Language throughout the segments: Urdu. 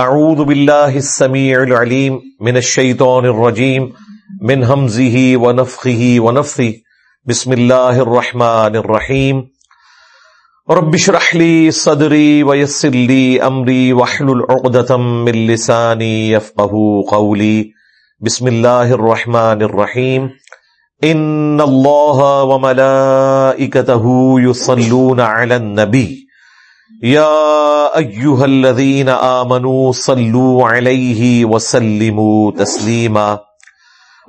اعوذ باللہ السمیع العلیم من الشیطان الرجیم من حمزه ونفخه ونفثه بسم اللہ الرحمن الرحیم رب اشرح لي صدری ويسر لي امری واحلل عقدة من لسانی يفقهوا قولی بسم اللہ الرحمن الرحیم ان اللہ وملائکته يصلون على النبی یا ایوہ الذین آمنوا صلو علیہ وسلموا تسلیما.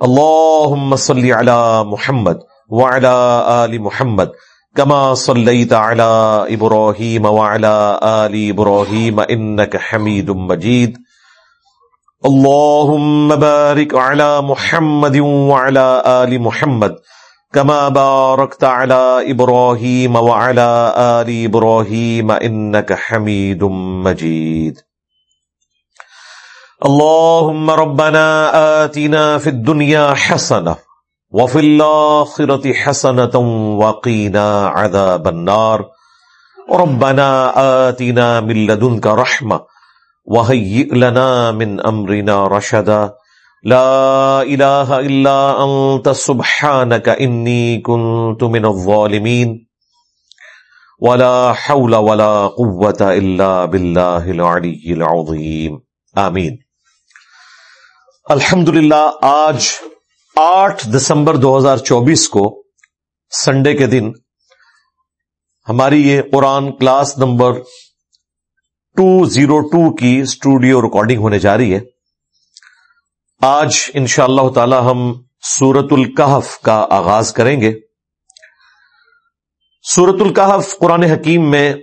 اللہم صلی علی محمد وعلی آل محمد کما صلیت علی ابراہیم وعلی آل ابراہیم انک حمید مجید. اللہم بارک علی محمد وعلی آل محمد كما باركت على ابراهيم وعلى ال ابراهيم انك حميد مجيد. اللهم ربنا آتنا في الدنيا حسنه وفي الاخره حسنه وقنا عذاب النار. ربنا آتنا من لدنك رحمه وهيئ لنا من امرنا رشدا. لا الہ الا انت سبحانک انی کنت من الظالمین ولا حول ولا قوة الا باللہ العلی العظیم آمین الحمدللہ، آج آٹھ دسمبر دو ہزار چوبیس کو سنڈے کے دن ہماری یہ قرآن class number two zero two کی اسٹوڈیو ریکارڈنگ ہونے جا رہی ہے۔ آج ان شاء اللہ تعالی ہم سورت القحف کا آغاز کریں گے۔ سورت القحف قرآن حکیم میں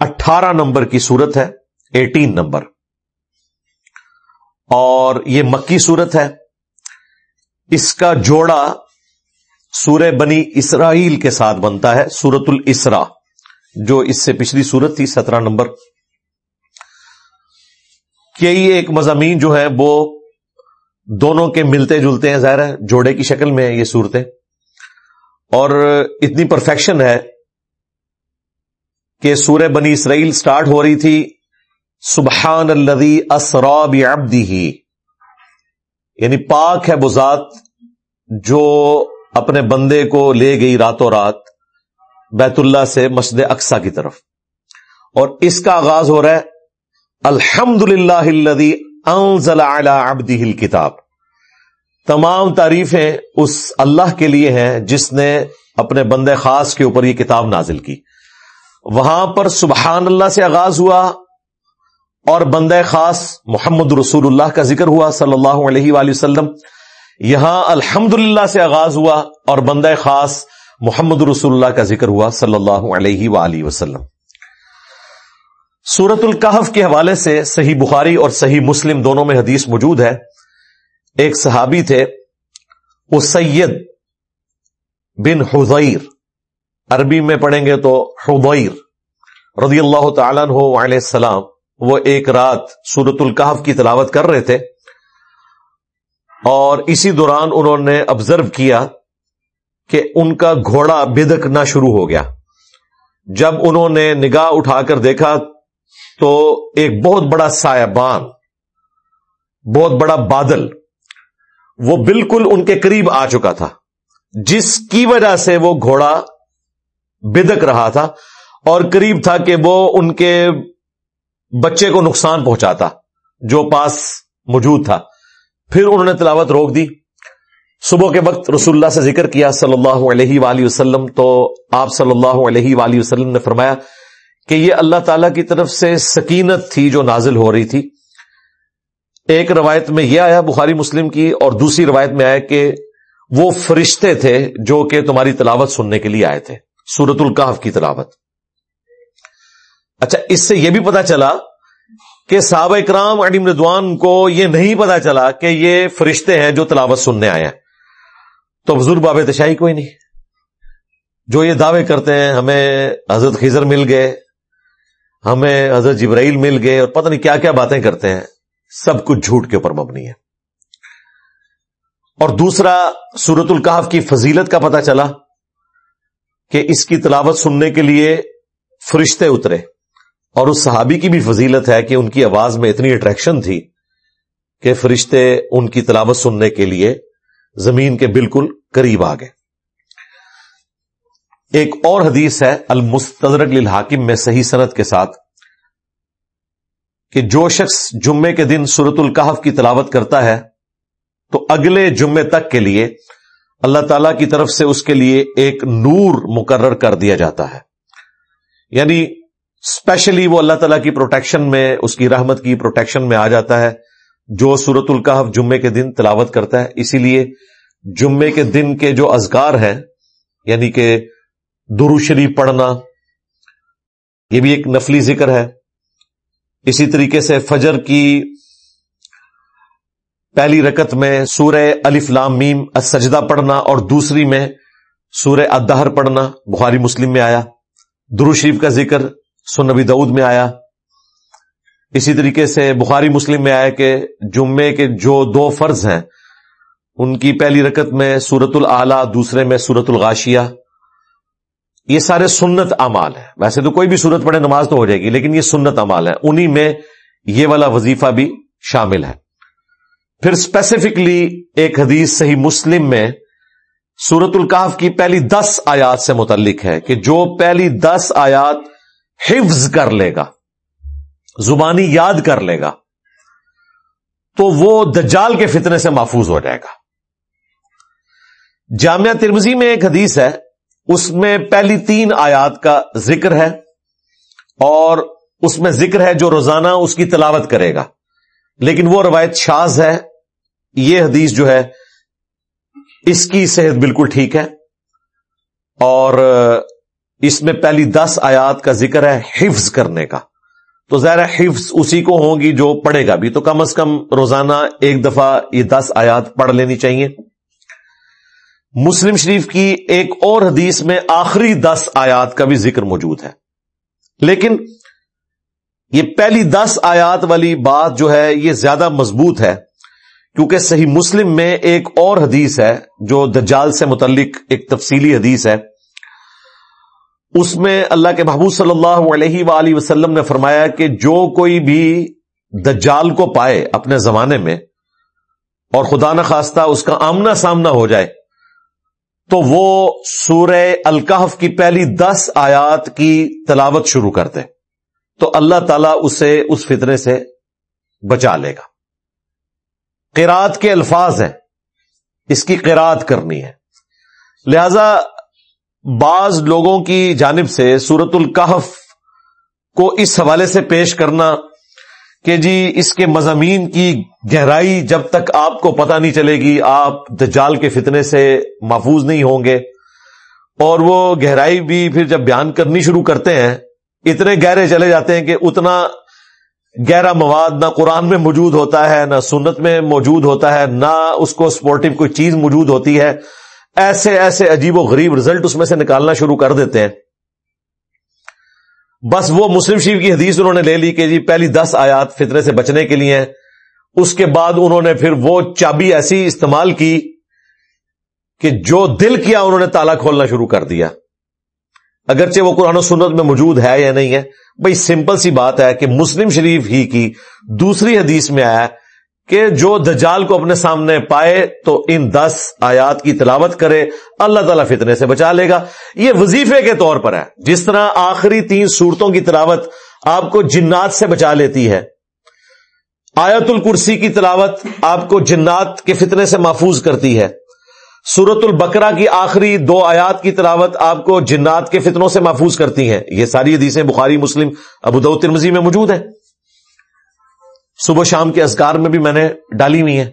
اٹھارہ نمبر کی صورت ہے، ایٹین نمبر۔ اور یہ مکی صورت ہے۔ اس کا جوڑا سورہ بنی اسرائیل کے ساتھ بنتا ہے سورت الاسرا جو اس سے پچھلی صورت تھی، سترہ نمبر۔ یہی ایک مضامین جو ہے وہ دونوں کے ملتے جلتے ہیں، ظاہر ہے، جوڑے کی شکل میں یہ صورتیں۔ اور اتنی پرفیکشن ہے کہ سورہ بنی اسرائیل سٹارٹ ہو رہی تھی سبحان الدی اسراب ابدی ہی یعنی پاک ہے بذات جو اپنے بندے کو لے گئی راتوں رات بیت اللہ سے مسجد اقسا کی طرف۔ اور اس کا آغاز ہو رہا ہے الحمد للہ کتاب تمام تعریفیں اس اللہ کے لیے ہیں جس نے اپنے بندے خاص کے اوپر یہ کتاب نازل کی۔ وہاں پر سبحان اللہ سے آغاز ہوا اور بندے خاص محمد رسول اللہ کا ذکر ہوا صلی اللہ علیہ وآلہ وسلم۔ یہاں الحمد سے آغاز ہوا اور بندے خاص محمد رسول اللہ کا ذکر ہوا صلی اللہ علیہ وآلہ وسلم۔ سورت القحف کے حوالے سے صحیح بخاری اور صحیح مسلم دونوں میں حدیث موجود ہے۔ ایک صحابی تھے وہ سید بن حضیر۔ عربی میں پڑھیں گے تو حضیر رضی اللہ تعالیٰ علیہ السلام۔ وہ ایک رات سورت القحف کی تلاوت کر رہے تھے۔ اور اسی دوران انہوں نے آبزرو کیا کہ ان کا گھوڑا بدکنا شروع ہو گیا۔ جب انہوں نے نگاہ اٹھا کر دیکھا تو ایک بہت بڑا سایبان، بہت بڑا بادل، وہ بالکل ان کے قریب آ چکا تھا، جس کی وجہ سے وہ گھوڑا بدک رہا تھا اور قریب تھا کہ وہ ان کے بچے کو نقصان پہنچاتا، جو پاس موجود تھا۔ پھر انہوں نے تلاوت روک دی۔ صبح کے وقت رسول اللہ سے ذکر کیا، صلی اللہ علیہ وآلہ وسلم، تو آپ صلی اللہ علیہ وآلہ وسلم نے فرمایا کہ یہ اللہ تعالی کی طرف سے سکینت تھی جو نازل ہو رہی تھی۔ ایک روایت میں یہ آیا بخاری مسلم کی اور دوسری روایت میں آیا کہ وہ فرشتے تھے جو کہ تمہاری تلاوت سننے کے لیے آئے تھے سورت القاف کی تلاوت۔ اچھا اس سے یہ بھی پتا چلا کہ صحابہ اکرام اڈیم ردوان کو یہ نہیں پتا چلا کہ یہ فرشتے ہیں جو تلاوت سننے آئے ہیں۔ تو بزرگ باب تشاہی کوئی نہیں۔ جو یہ دعوے کرتے ہیں، ہمیں حضرت خزر مل گئے۔ ہمیں حضرت جبرائیل مل گئے اور پتہ نہیں کیا کیا باتیں کرتے ہیں۔ سب کچھ جھوٹ کے اوپر مبنی ہے۔ اور دوسرا سورت القاف کی فضیلت کا پتہ چلا کہ اس کی تلاوت سننے کے لیے فرشتے اترے۔ اور اس صحابی کی بھی فضیلت ہے کہ ان کی آواز میں اتنی اٹریکشن تھی کہ فرشتے ان کی تلاوت سننے کے لیے زمین کے بالکل قریب آ گئے۔ ایک اور حدیث ہے، المستدرک للحاکم میں صحیح صنعت کے ساتھ، کہ جو شخص جمعے کے دن سورت القحف کی تلاوت کرتا ہے، تو اگلے جمعے تک کے لیے اللہ تعالی کی طرف سے اس کے لیے ایک نور مقرر کر دیا جاتا ہے۔ یعنی اسپیشلی وہ اللہ تعالیٰ کی پروٹیکشن میں، اس کی رحمت کی پروٹیکشن میں آ جاتا ہے، جو سورت القحف جمعے کے دن تلاوت کرتا ہے۔ اسی لیے جمعے کے دن کے جو ازگار ہیں یعنی کہ درو شریف پڑھنا، یہ بھی ایک نفلی ذکر ہے۔ اسی طریقے سے فجر کی پہلی رکت میں سورہ الف لام میم، السجدہ پڑھنا اور دوسری میں سورہ ادہر پڑھنا، بخاری مسلم میں آیا۔ درو شریف کا ذکر سنبی دعود میں آیا۔ اسی طریقے سے بخاری مسلم میں آیا کہ جمعے کے جو دو فرض ہیں، ان کی پہلی رکت میں سورت العلی دوسرے میں سورت الغاشیہ۔ یہ سارے سنت امال ہیں۔ ویسے تو کوئی بھی سورت پڑھے نماز تو ہو جائے گی، لیکن یہ سنت امال ہے انہی میں یہ والا وظیفہ بھی شامل ہے۔ پھر اسپیسیفکلی ایک حدیث صحیح مسلم میں سورت القاف کی پہلی دس آیات سے متعلق ہے کہ جو پہلی دس آیات حفظ کر لے گا، زبانی یاد کر لے گا، تو وہ دجال کے فتنے سے محفوظ ہو جائے گا۔ جامعہ ترمزی میں ایک حدیث ہے اس میں پہلی تین آیات کا ذکر ہے اور اس میں ذکر ہے جو روزانہ اس کی تلاوت کرے گا۔ لیکن وہ روایت شاز ہے۔ یہ حدیث جو ہے، اس کی صحت بالکل ٹھیک ہے۔ اور اس میں پہلی دس آیات کا ذکر ہے حفظ کرنے کا۔ تو ظاہر حفظ اسی کو ہوں گی جو پڑھے گا۔ بھی تو کم از کم روزانہ ایک دفعہ یہ دس آیات پڑھ لینی چاہیے۔ مسلم شریف کی ایک اور حدیث میں آخری دس آیات کا بھی ذکر موجود ہے۔ لیکن یہ پہلی دس آیات والی بات جو ہے یہ زیادہ مضبوط ہے، کیونکہ صحیح مسلم میں ایک اور حدیث ہے جو دجال سے متعلق ایک تفصیلی حدیث ہے۔ اس میں اللہ کے محبوب صلی اللہ علیہ وآلہ وسلم نے فرمایا کہ جو کوئی بھی دجال کو پائے اپنے زمانے میں اور خدا نخواستہ اس کا آمنا سامنا ہو جائے تو وہ سورہ الکحف کی پہلی دس آیات کی تلاوت شروع کرتے تو اللہ تعالیٰ اسے اس فطرے سے بچا لے گا۔ قرات کے الفاظ ہیں۔ اس کی قرات کرنی ہے۔ لہذا بعض لوگوں کی جانب سے سورت القحف کو اس حوالے سے پیش کرنا کہ جی اس کے مضامین کی گہرائی جب تک آپ کو پتہ نہیں چلے گی، آپ دجال کے فتنے سے محفوظ نہیں ہوں گے۔ اور وہ گہرائی بھی پھر جب بیان کرنی شروع کرتے ہیں، اتنے گہرے چلے جاتے ہیں کہ اتنا گہرا مواد نہ قرآن میں موجود ہوتا ہے، نہ سنت میں موجود ہوتا ہے، نہ اس کو سپورٹو کوئی چیز موجود ہوتی ہے۔ ایسے ایسے عجیب و غریب رزلٹ اس میں سے نکالنا شروع کر دیتے ہیں۔ بس وہ مسلم شریف کی حدیث انہوں نے لے لی کہ جی پہلی دس آیات فطرے سے بچنے کے لیے اس کے بعد انہوں نے پھر وہ چابی ایسی استعمال کی کہ جو دل کیا انہوں نے تالا کھولنا شروع کر دیا۔ اگرچہ وہ قرآن و سنت میں موجود ہے یا نہیں ہے، بھائی سمپل سی بات ہے کہ مسلم شریف ہی کی دوسری حدیث میں آیا کہ جو دجال کو اپنے سامنے پائے تو ان دس آیات کی تلاوت کرے، اللہ تعالیٰ فتنے سے بچا لے گا۔ یہ وظیفے کے طور پر ہے۔ جس طرح آخری تین صورتوں کی تلاوت آپ کو جنات سے بچا لیتی ہے، آیت الکرسی کی تلاوت آپ کو جنات کے فتنے سے محفوظ کرتی ہے۔ سورت البکرا کی آخری دو آیات کی تلاوت آپ کو جنات کے فتنوں سے محفوظ کرتی ہیں۔ یہ ساری حدیثیں بخاری، مسلم، ابو ترمزی میں موجود ہیں۔ صبح شام کے ازکار میں بھی میں نے ڈالی ہوئی ہیں۔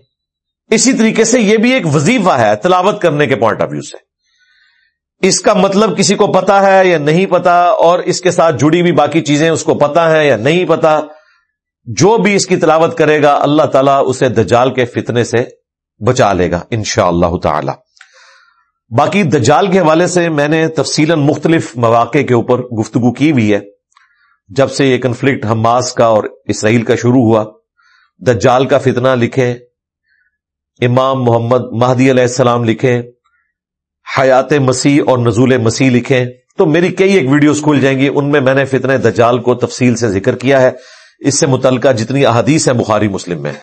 اسی طریقے سے یہ بھی ایک وظیفہ ہے تلاوت کرنے کے پوائنٹ آف ویو سے۔ اس کا مطلب کسی کو پتا ہے یا نہیں پتا اور اس کے ساتھ جڑی ہوئی باقی چیزیں اس کو پتا ہے یا نہیں پتا، جو بھی اس کی تلاوت کرے گا، اللہ تعالیٰ اسے دجال کے فتنے سے بچا لے گا ان شاء اللہ تعالی۔ باقی دجال کے حوالے سے میں نے تفصیل مختلف مواقع کے اوپر گفتگو کی ہوئی ہے۔ جب سے یہ کنفلکٹ حماس کا اور اسرائیل کا شروع ہوا، دجال کا فتنہ لکھے، امام محمد مہدی علیہ السلام لکھے، حیات مسیح اور نزول مسیح لکھیں تو میری کئی ایک ویڈیوز کھل جائیں گی، ان میں میں نے فتن دجال کو تفصیل سے ذکر کیا ہے، اس سے متعلقہ جتنی احادیث ہے بخاری مسلم میں۔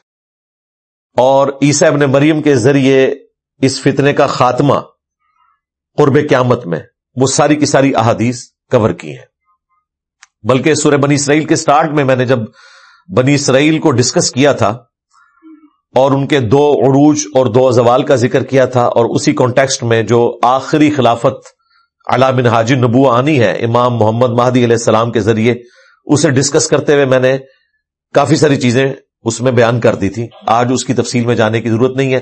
اور عیسیٰ ابن مریم کے ذریعے اس فتنے کا خاتمہ قرب قیامت میں، وہ ساری کی ساری احادیث کور کی ہیں۔ بلکہ سورہ بنی اسرائیل کے سٹارٹ میں میں نے جب بنی اسرائیل کو ڈسکس کیا تھا اور ان کے دو عروج اور دو زوال کا ذکر کیا تھا اور اسی کانٹیکسٹ میں جو آخری خلافت بن حاجی نبو آنی ہے، امام محمد مہدی علیہ السلام کے ذریعے، اسے ڈسکس کرتے ہوئے میں نے کافی ساری چیزیں اس میں بیان کر دی تھی۔ آج اس کی تفصیل میں جانے کی ضرورت نہیں ہے۔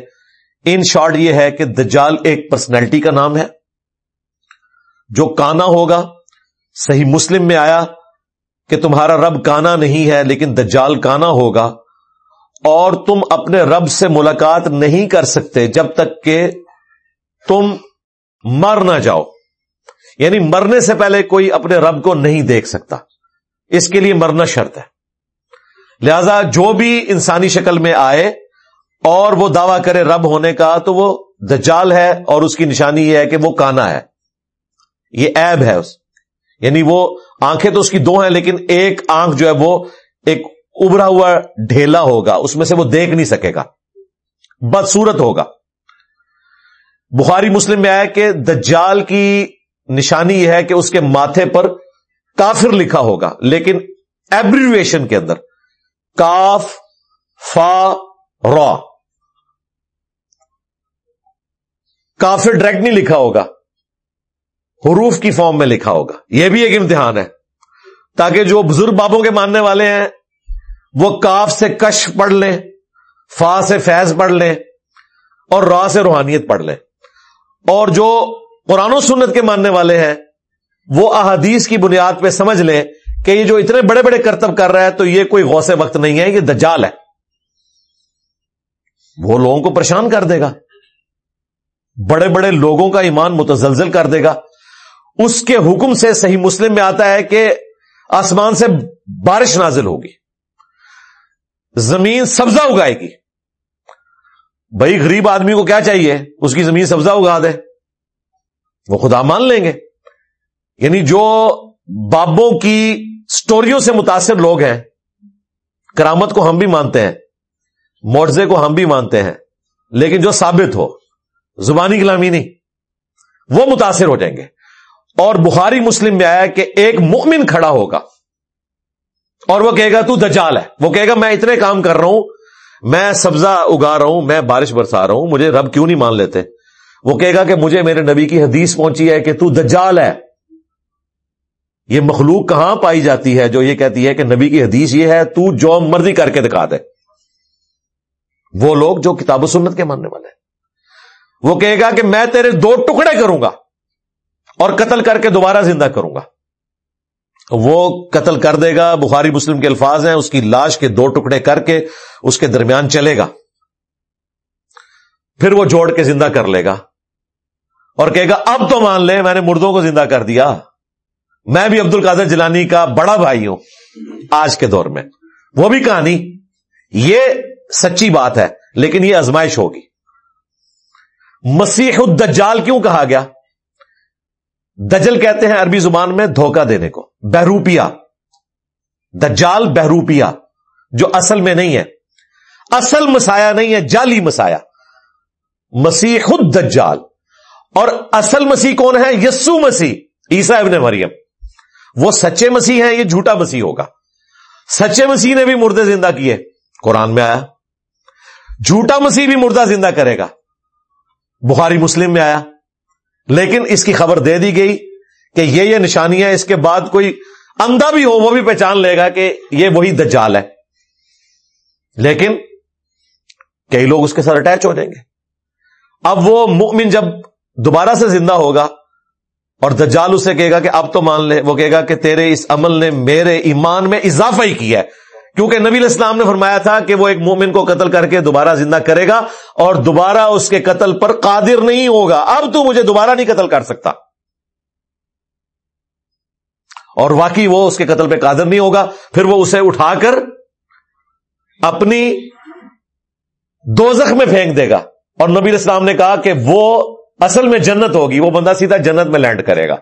ان شارٹ یہ ہے کہ دجال ایک پرسنالٹی کا نام ہے، جو کانا ہوگا، صحیح مسلم میں آیا کہ تمہارا رب کانا نہیں ہے لیکن دجال کانا ہوگا اور تم اپنے رب سے ملاقات نہیں کر سکتے جب تک کہ تم مر نہ جاؤ۔ یعنی مرنے سے پہلے کوئی اپنے رب کو نہیں دیکھ سکتا۔ اس کے لیے مرنا شرط ہے۔ لہذا جو بھی انسانی شکل میں آئے اور وہ دعویٰ کرے رب ہونے کا تو وہ دجال ہے اور اس کی نشانی یہ ہے کہ وہ کانا ہے۔ یہ ایب ہے اس۔ یعنی وہ آنکھیں تو اس کی دو ہیں، لیکن ایک آنکھ جو ہے وہ ایک ابھرا ہوا ڈھیلا ہوگا، اس میں سے وہ دیکھ نہیں سکے گا۔ بدسورت ہوگا۔ بخاری مسلم میں آیا کہ دجال کی نشانی یہ ہے کہ اس کے ماتھے پر کافر لکھا ہوگا، لیکن ایبریویشن کے اندر کاف، فا، را۔ کافر ڈائریکٹ نہیں لکھا ہوگا۔ حروف کی فارم میں لکھا ہوگا۔ یہ بھی ایک امتحان ہے۔ تاکہ جو بزرگ بابوں کے ماننے والے ہیں، وہ کاف سے کش پڑھ لیں، فا سے فیض پڑھ لیں اور را سے روحانیت پڑھ لیں۔ اور جو قرآن و سنت کے ماننے والے ہیں، وہ احادیث کی بنیاد پہ سمجھ لیں کہ یہ جو اتنے بڑے بڑے کرتب کر رہا ہے، تو یہ کوئی غوث وقت نہیں ہے، یہ دجال ہے۔ وہ لوگوں کو پریشان کر دے گا۔ بڑے بڑے لوگوں کا ایمان متزلزل کر دے گا۔ اس کے حکم سے صحیح مسلم میں آتا ہے کہ آسمان سے بارش نازل ہوگی۔ زمین سبزہ اگائے گی۔ بھائی غریب آدمی کو کیا چاہیے؟ اس کی زمین سبزہ اگا دے۔ وہ خدا مان لیں گے۔ یعنی جو بابوں کی سٹوریوں سے متاثر لوگ ہیں، کرامت کو ہم بھی مانتے ہیں موٹزے کو ہم بھی مانتے ہیں، لیکن جو ثابت ہو، زبانی کلامی نہیں، وہ متاثر ہو جائیں گے۔ اور بخاری مسلم میں آیا کہ ایک مؤمن کھڑا ہوگا اور وہ کہے گا تو دجال ہے۔ وہ کہے گا، میں اتنے کام کر رہا ہوں، میں سبزہ اگا رہا ہوں، میں بارش برسا رہا ہوں، مجھے رب کیوں نہیں مان لیتے؟ وہ کہے گا کہ مجھے میرے نبی کی حدیث پہنچی ہے کہ تو دجال ہے۔ یہ مخلوق کہاں پائی جاتی ہے جو یہ کہتی ہے کہ نبی کی حدیث یہ ہے، تو جو مرضی کر کے دکھا دے۔ وہ لوگ جو کتاب و سنت کے ماننے والے ہیں۔ وہ کہے گا کہ میں تیرے دو ٹکڑے کروں گا۔ اور قتل کر کے دوبارہ زندہ کروں گا۔ وہ قتل کر دے گا، بخاری مسلم کے الفاظ ہیں، اس کی لاش کے دو ٹکڑے کر کے اس کے درمیان چلے گا۔ پھر وہ جوڑ کے زندہ کر لے گا۔ اور کہے گا، اب تو مان لے، میں نے مردوں کو زندہ کر دیا۔ میں بھی عبد القادر جلانی کا بڑا بھائی ہوں آج کے دور میں۔ وہ بھی کہانی۔ یہ سچی بات ہے، لیکن یہ ازمائش ہوگی۔ مسیح الدجال کیوں کہا گیا؟ دجل کہتے ہیں عربی زبان میں دھوکہ دینے کو، بہروپیا۔ دجال بہروپیا، جو اصل میں نہیں ہے۔ اصل مسایا نہیں ہے جالی مسایا مسیح خود دجال اور اصل مسیح کون ہے؟ یسو مسیح عیسا ابن مریم۔ وہ سچے مسیح ہیں، یہ جھوٹا مسیح ہوگا۔ سچے مسیح نے بھی مردے زندہ کیے۔ قرآن میں آیا۔ جھوٹا مسیح بھی مردہ زندہ کرے گا۔ بخاری مسلم میں آیا۔ لیکن اس کی خبر دے دی گئی کہ یہ یہ نشانیاں اس کے بعد کوئی اندھا بھی ہو، وہ بھی پہچان لے گا کہ یہ وہی دجال ہے۔ لیکن کئی لوگ اس کے ساتھ اٹیچ ہو جائیں گے۔ اب وہ مؤمن جب دوبارہ سے زندہ ہوگا اور دجال اسے کہے گا کہ اب تو مان لے، وہ کہے گا کہ تیرے اس عمل نے میرے ایمان میں اضافہ ہی کیا ہے۔ کیونکہ نبی الاسلام نے فرمایا تھا کہ وہ ایک مومن کو قتل کر کے دوبارہ زندہ کرے گا اور دوبارہ اس کے قتل پر قادر نہیں ہوگا۔ اب تو مجھے دوبارہ نہیں قتل کر سکتا۔ اور واقعی وہ اس کے قتل پہ قادر نہیں ہوگا۔ پھر وہ اسے اٹھا کر اپنی دوزخ میں پھینک دے گا۔ اور نبی اسلام نے کہا کہ وہ اصل میں جنت ہوگی۔ وہ بندہ سیدھا جنت میں لینڈ کرے گا۔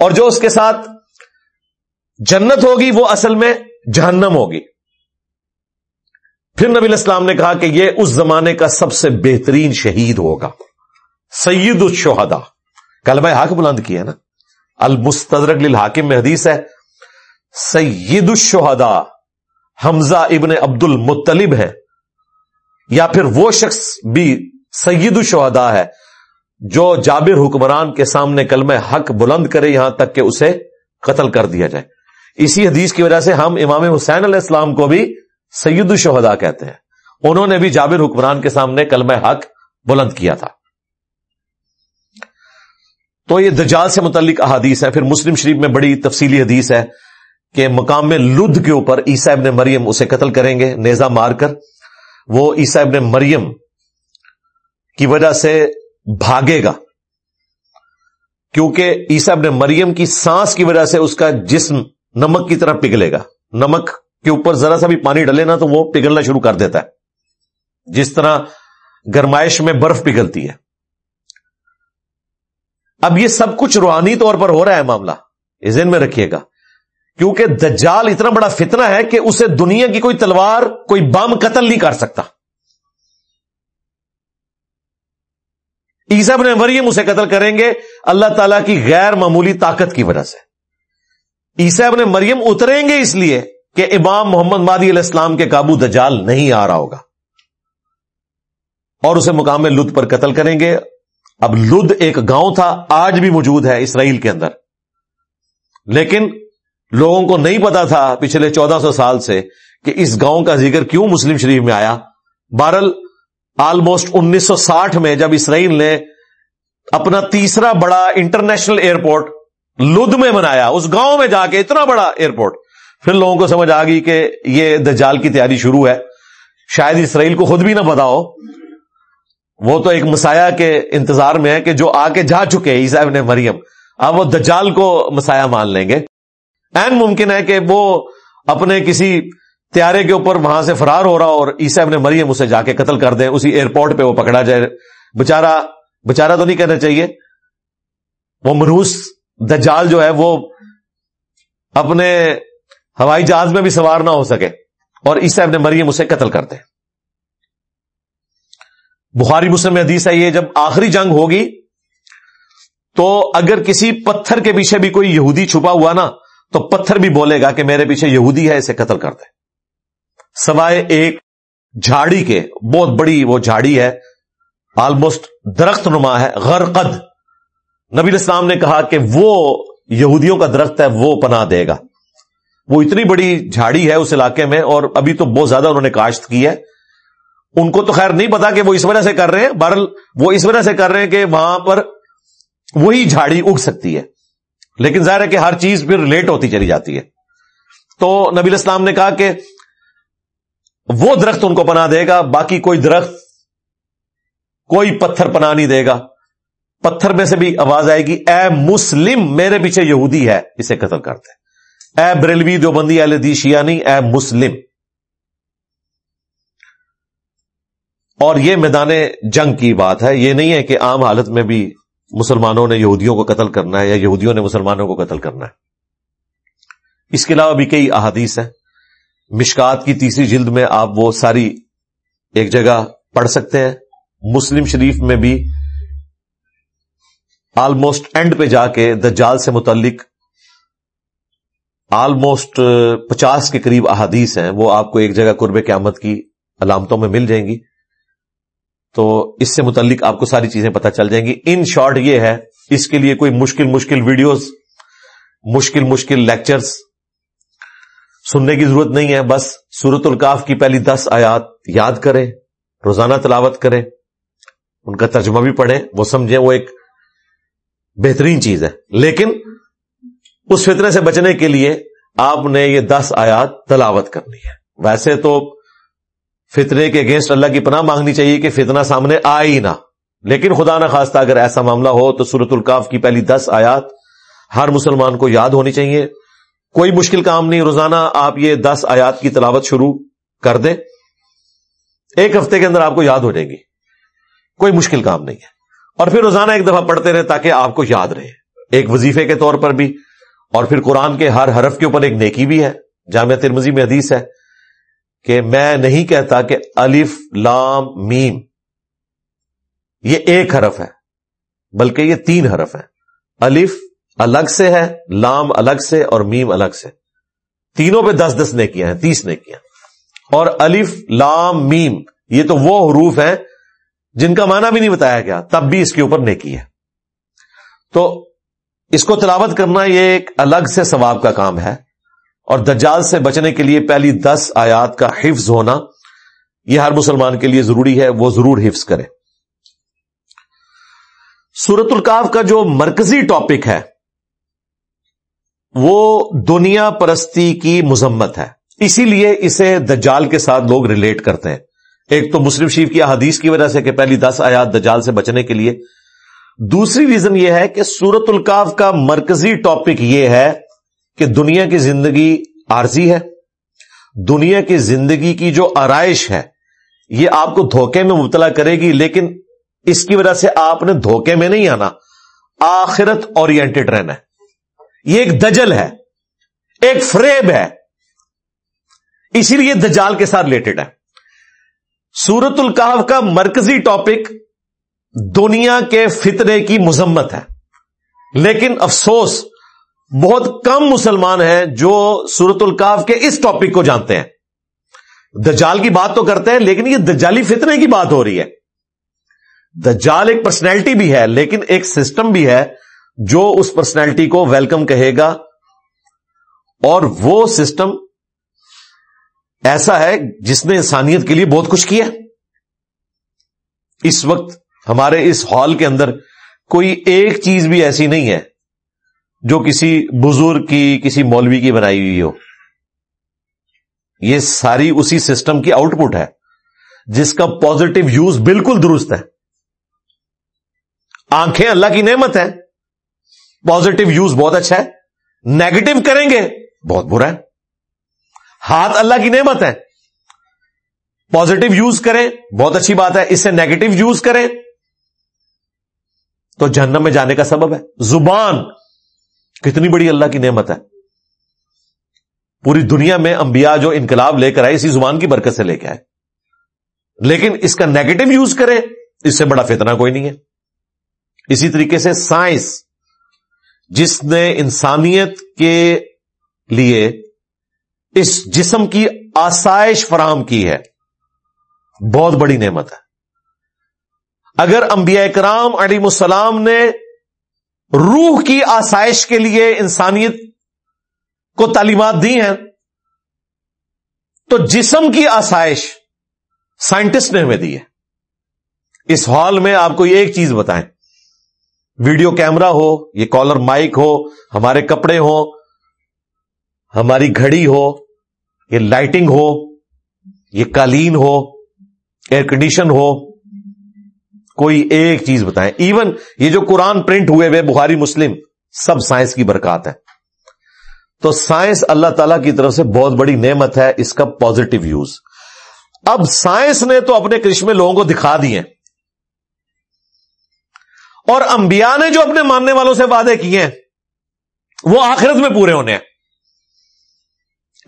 اور جو اس کے ساتھ جنت ہوگی وہ اصل میں جہنم ہوگی۔ پھر نبی اسلام نے کہا کہ یہ اس زمانے کا سب سے بہترین شہید ہوگا۔ سید الشہدا کل میں حق بلند کیا نا۔ المستدرک للحاکم میں حدیث ہے۔ سید الشہدا حمزہ ابن عبد المطلب ہے۔ یا پھر وہ شخص بھی سید الشہدا ہے جو جابر حکمران کے سامنے کلمہ حق بلند کرے یہاں تک کہ اسے قتل کر دیا جائے۔ اسی حدیث کی وجہ سے ہم امام حسین علیہ السلام کو بھی سید الشہدا کہتے ہیں۔ انہوں نے بھی جابر حکمران کے سامنے کلمہ حق بلند کیا تھا۔ تو یہ دجال سے متعلق احادیث ہے پھر مسلم شریف میں بڑی تفصیلی حدیث ہے کہ مقام میں لدھ کے اوپر عیسا ابن مریم اسے قتل کریں گے نیزا مار کر۔ وہ عیسا ابن مریم کی وجہ سے بھاگے گا۔ کیونکہ عیسا ابن مریم کی سانس کی وجہ سے اس کا جسم نمک کی طرح پگھلے گا۔ نمک کے اوپر ذرا سا بھی پانی ڈلے نا تو وہ پگھلنا شروع کر دیتا ہے۔ جس طرح گرمائش میں برف پگھلتی ہے۔ اب یہ سب کچھ روحانی طور پر ہو رہا ہے معاملہ۔ یہ ذہن میں رکھیے گا۔ کیونکہ دجال اتنا بڑا فتنہ ہے کہ اسے دنیا کی کوئی تلوار، کوئی بم قتل نہیں کر سکتا۔ عیسا نے مریم اسے قتل کریں گے۔ اللہ تعالی کی غیر معمولی طاقت کی وجہ سے۔ عیسا ابن مریم اتریں گے اس لیے کہ امام محمد مادی علیہ السلام کے قابو دجال نہیں آ رہا ہوگا۔ اور اسے مقام لد پر قتل کریں گے۔ اب لد ایک گاؤں تھا، آج بھی موجود ہے اسرائیل کے اندر۔ لیکن لوگوں کو نہیں پتا تھا پچھلے چودہ سو سال سے کہ اس گاؤں کا ذکر کیوں مسلم شریف میں آیا۔ بہرل آلموسٹ انیس سو ساٹھ میں جب اسرائیل نے اپنا تیسرا بڑا انٹرنیشنل ایئرپورٹ لد میں بنایا، اس گاؤں میں جا کے اتنا بڑا ایئرپورٹ پھر لوگوں کو سمجھ آ گئی کہ یہ دجال کی تیاری شروع ہے۔ شاید اسرائیل کو خود بھی نہ پتا ہو۔ وہ تو ایک مسایا کے انتظار میں ہے کہ جو آ کے جا چکے عیسائی نے مریم۔ اب وہ دجال کو مسایا مان لیں گے۔ این ممکن ہے کہ وہ اپنے کسی تیارے کے اوپر وہاں سے فرار ہو رہا اور عیسا نے مریم اسے جا کے قتل کر دیں۔ اسی ایئرپورٹ پہ وہ پکڑا جائے۔ بچارا بچارا تو نہیں کہنا چاہیے۔ وہ مروس دجال جو ہے وہ اپنے ہوائی جہاز میں بھی سوار نہ ہو سکے اور عیسا ابن مریم اسے قتل کر دیں بخاری مسلم حدیث ہے، یہ جب آخری جنگ ہوگی تو اگر کسی پتھر کے پیچھے بھی کوئی یہودی چھپا ہوا نا، تو پتھر بھی بولے گا کہ میرے پیچھے یہودی ہے، اسے قتل کر دے۔ سوائے ایک جھاڑی کے، بہت بڑی وہ جھاڑی ہے آلموسٹ درخت نما ہے، غرقد۔ نبی اسلام نے کہا کہ وہ یہودیوں کا درخت ہے، وہ پناہ دے گا۔ وہ اتنی بڑی جھاڑی ہے اس علاقے میں اور ابھی تو بہت زیادہ انہوں نے کاشت کی ہے۔ ان کو تو خیر نہیں پتا کہ وہ اس وجہ سے کر رہے ہیں بہرل وہ اس وجہ سے کر رہے ہیں کہ وہاں پر وہی جھاڑی اگ سکتی ہے۔ لیکن ظاہر ہے کہ ہر چیز پھر لیٹ ہوتی چلی جاتی ہے۔ تو نبی اسلام نے کہا کہ وہ درخت ان کو پناہ دے گا، باقی کوئی درخت، کوئی پتھر پناہ نہیں دے گا۔ پتھر میں سے بھی آواز آئے گی، اے مسلم میرے پیچھے یہودی ہے، اسے قتل کرتے اے بریلوی جو بندی دی اے مسلم۔ اور یہ میدان جنگ کی بات ہے، یہ نہیں ہے کہ عام حالت میں بھی مسلمانوں نے یہودیوں کو قتل کرنا ہے یا یہودیوں نے مسلمانوں کو قتل کرنا ہے۔ اس کے علاوہ بھی کئی احادیث ہیں۔ مشکات کی تیسری جلد میں آپ وہ ساری ایک جگہ پڑھ سکتے ہیں۔ مسلم شریف میں بھی آلموسٹ اینڈ پہ جا کے دجال سے متعلق آلموسٹ پچاس کے قریب احادیث ہیں، وہ آپ کو ایک جگہ قرب قیامت کی علامتوں میں مل جائیں گی۔ تو اس سے متعلق آپ کو ساری چیزیں پتہ چل جائیں گی۔ ان شارٹ یہ ہے، اس کے لیے کوئی مشکل مشکل ویڈیوز مشکل مشکل لیکچرز سننے کی ضرورت نہیں ہے، بس سورت القاف کی پہلی دس آیات یاد کریں، روزانہ تلاوت کریں، ان کا ترجمہ بھی پڑھیں، وہ سمجھیں، وہ ایک بہترین چیز ہے۔ لیکن اس فطرے سے بچنے کے لیے آپ نے یہ دس آیات تلاوت کرنی ہے۔ ویسے تو فطرے کے اگینسٹ اللہ کی پناہ مانگنی چاہیے کہ فتنہ سامنے آئے ہی نہ۔ لیکن خدا نہ خواستہ اگر ایسا معاملہ ہو تو سورت القاف کی پہلی دس آیات ہر مسلمان کو یاد ہونی چاہیے۔ کوئی مشکل کام نہیں۔ روزانہ آپ یہ دس آیات کی تلاوت شروع کر دیں۔ ایک ہفتے کے اندر آپ کو یاد ہو جائے گی۔ کوئی مشکل کام نہیں ہے۔ اور پھر روزانہ ایک دفعہ پڑھتے رہے تاکہ آپ کو یاد رہے۔ ایک وظیفے کے طور پر بھی۔ اور پھر قرآن کے ہر حرف کے اوپر ایک نیکی بھی ہے۔ جامعہ ترمزی میں حدیث ہے کہ میں نہیں کہتا کہ الف، لام، میم۔ یہ ایک حرف ہے، بلکہ یہ تین حرف ہے الف الگ سے ہے، لام الگ سے اور میم الگ سے۔ تینوں پہ دس دس نے کیا ہیں، تیس نے کیا اور الف، لام، میم، یہ تو وہ حروف ہیں جن کا معنی بھی نہیں بتایا گیا، تب بھی اس کے اوپر نیکی ہے۔ تو اس کو تلاوت کرنا یہ ایک الگ سے ثواب کا کام ہے۔ اور دجال سے بچنے کے لیے پہلی دس آیات کا حفظ ہونا، یہ ہر مسلمان کے لیے ضروری ہے، وہ ضرور حفظ کرے۔ سورت القاف کا جو مرکزی ٹاپک ہے، وہ دنیا پرستی کی مذمت ہے۔ اسی لیے اسے دجال کے ساتھ لوگ ریلیٹ کرتے ہیں۔ ایک تو مسلم شریف کی حدیث کی وجہ سے کہ پہلی دس آیات دجال سے بچنے کے لیے۔ دوسری ریزن یہ ہے کہ سورت القاف کا مرکزی ٹاپک یہ ہے کہ دنیا کی زندگی عارضی ہے۔ دنیا کی زندگی کی جو آرائش ہے، یہ آپ کو دھوکے میں مبتلا کرے گی، لیکن اس کی وجہ سے آپ نے دھوکے میں نہیں آنا۔ آخرت اورینٹڈ رہنا ہے۔ یہ ایک دجل ہے، ایک فریب ہے۔ اسی لیے دجال کے ساتھ ریلیٹڈ ہے۔ سورت القاف کا مرکزی ٹاپک دنیا کے فطرے کی مذمت ہے۔ لیکن افسوس، بہت کم مسلمان ہیں جو سورت القاف کے اس ٹاپک کو جانتے ہیں۔ دجال کی بات تو کرتے ہیں، لیکن یہ دجالی فتنے کی بات ہو رہی ہے۔ دجال ایک پرسنالٹی بھی ہے، لیکن ایک سسٹم بھی ہے جو اس پرسنالٹی کو ویلکم کہے گا۔ اور وہ سسٹم ایسا ہے جس نے انسانیت کے لیے بہت کچھ کیا۔ اس وقت ہمارے اس ہال کے اندر کوئی ایک چیز بھی ایسی نہیں ہے جو کسی بزرگ کی، کسی مولوی کی بنائی ہوئی ہو۔ یہ ساری اسی سسٹم کی آؤٹ پٹ ہے جس کا پازیٹو یوز بالکل درست ہے۔ آنکھیں اللہ کی نعمت ہے پازیٹو یوز بہت اچھا ہے۔ نیگیٹو کریں گے، بہت برا ہے۔ ہاتھ اللہ کی نعمت ہے۔ پازیٹو یوز کریں بہت اچھی بات ہے۔ اس سے نیگیٹو یوز کریں تو جہنم میں جانے کا سبب ہے۔ زبان، کتنی بڑی اللہ کی نعمت ہے۔ پوری دنیا میں انبیاء جو انقلاب لے کر آئے، اسی زبان کی برکت سے لے کے آئے۔ لیکن اس کا نیگیٹو یوز کرے، اس سے بڑا فتنہ کوئی نہیں ہے۔ اسی طریقے سے سائنس جس نے انسانیت کے لیے اس جسم کی آسائش فراہم کی ہے۔ بہت بڑی نعمت ہے۔ اگر انبیاء کرام علیہ السلام نے روح کی آسائش کے لیے انسانیت کو تعلیمات دی ہیں، تو جسم کی آسائش سائنٹسٹ نے ہمیں دی ہے۔ اس ہال میں آپ کو یہ ایک چیز بتائیں۔ ویڈیو کیمرا ہو، یہ کالر مائک ہو، ہمارے کپڑے ہو ہماری گھڑی ہو، یہ لائٹنگ ہو، یہ قالین ہو ایئر کنڈیشن ہو، کوئی ایک چیز بتائیں۔ ایون یہ جو قرآن پرنٹ ہوئے ہوئے، بخاری، مسلم، سب سائنس کی برکات ہے تو سائنس اللہ تعالی کی طرف سے بہت بڑی نعمت ہے، اس کا پازیٹو یوز اب سائنس نے تو اپنے کرشمے لوگوں کو دکھا دیے اور انبیاء نے جو اپنے ماننے والوں سے وعدے کیے ہیں، وہ آخرت میں پورے ہونے ہیں۔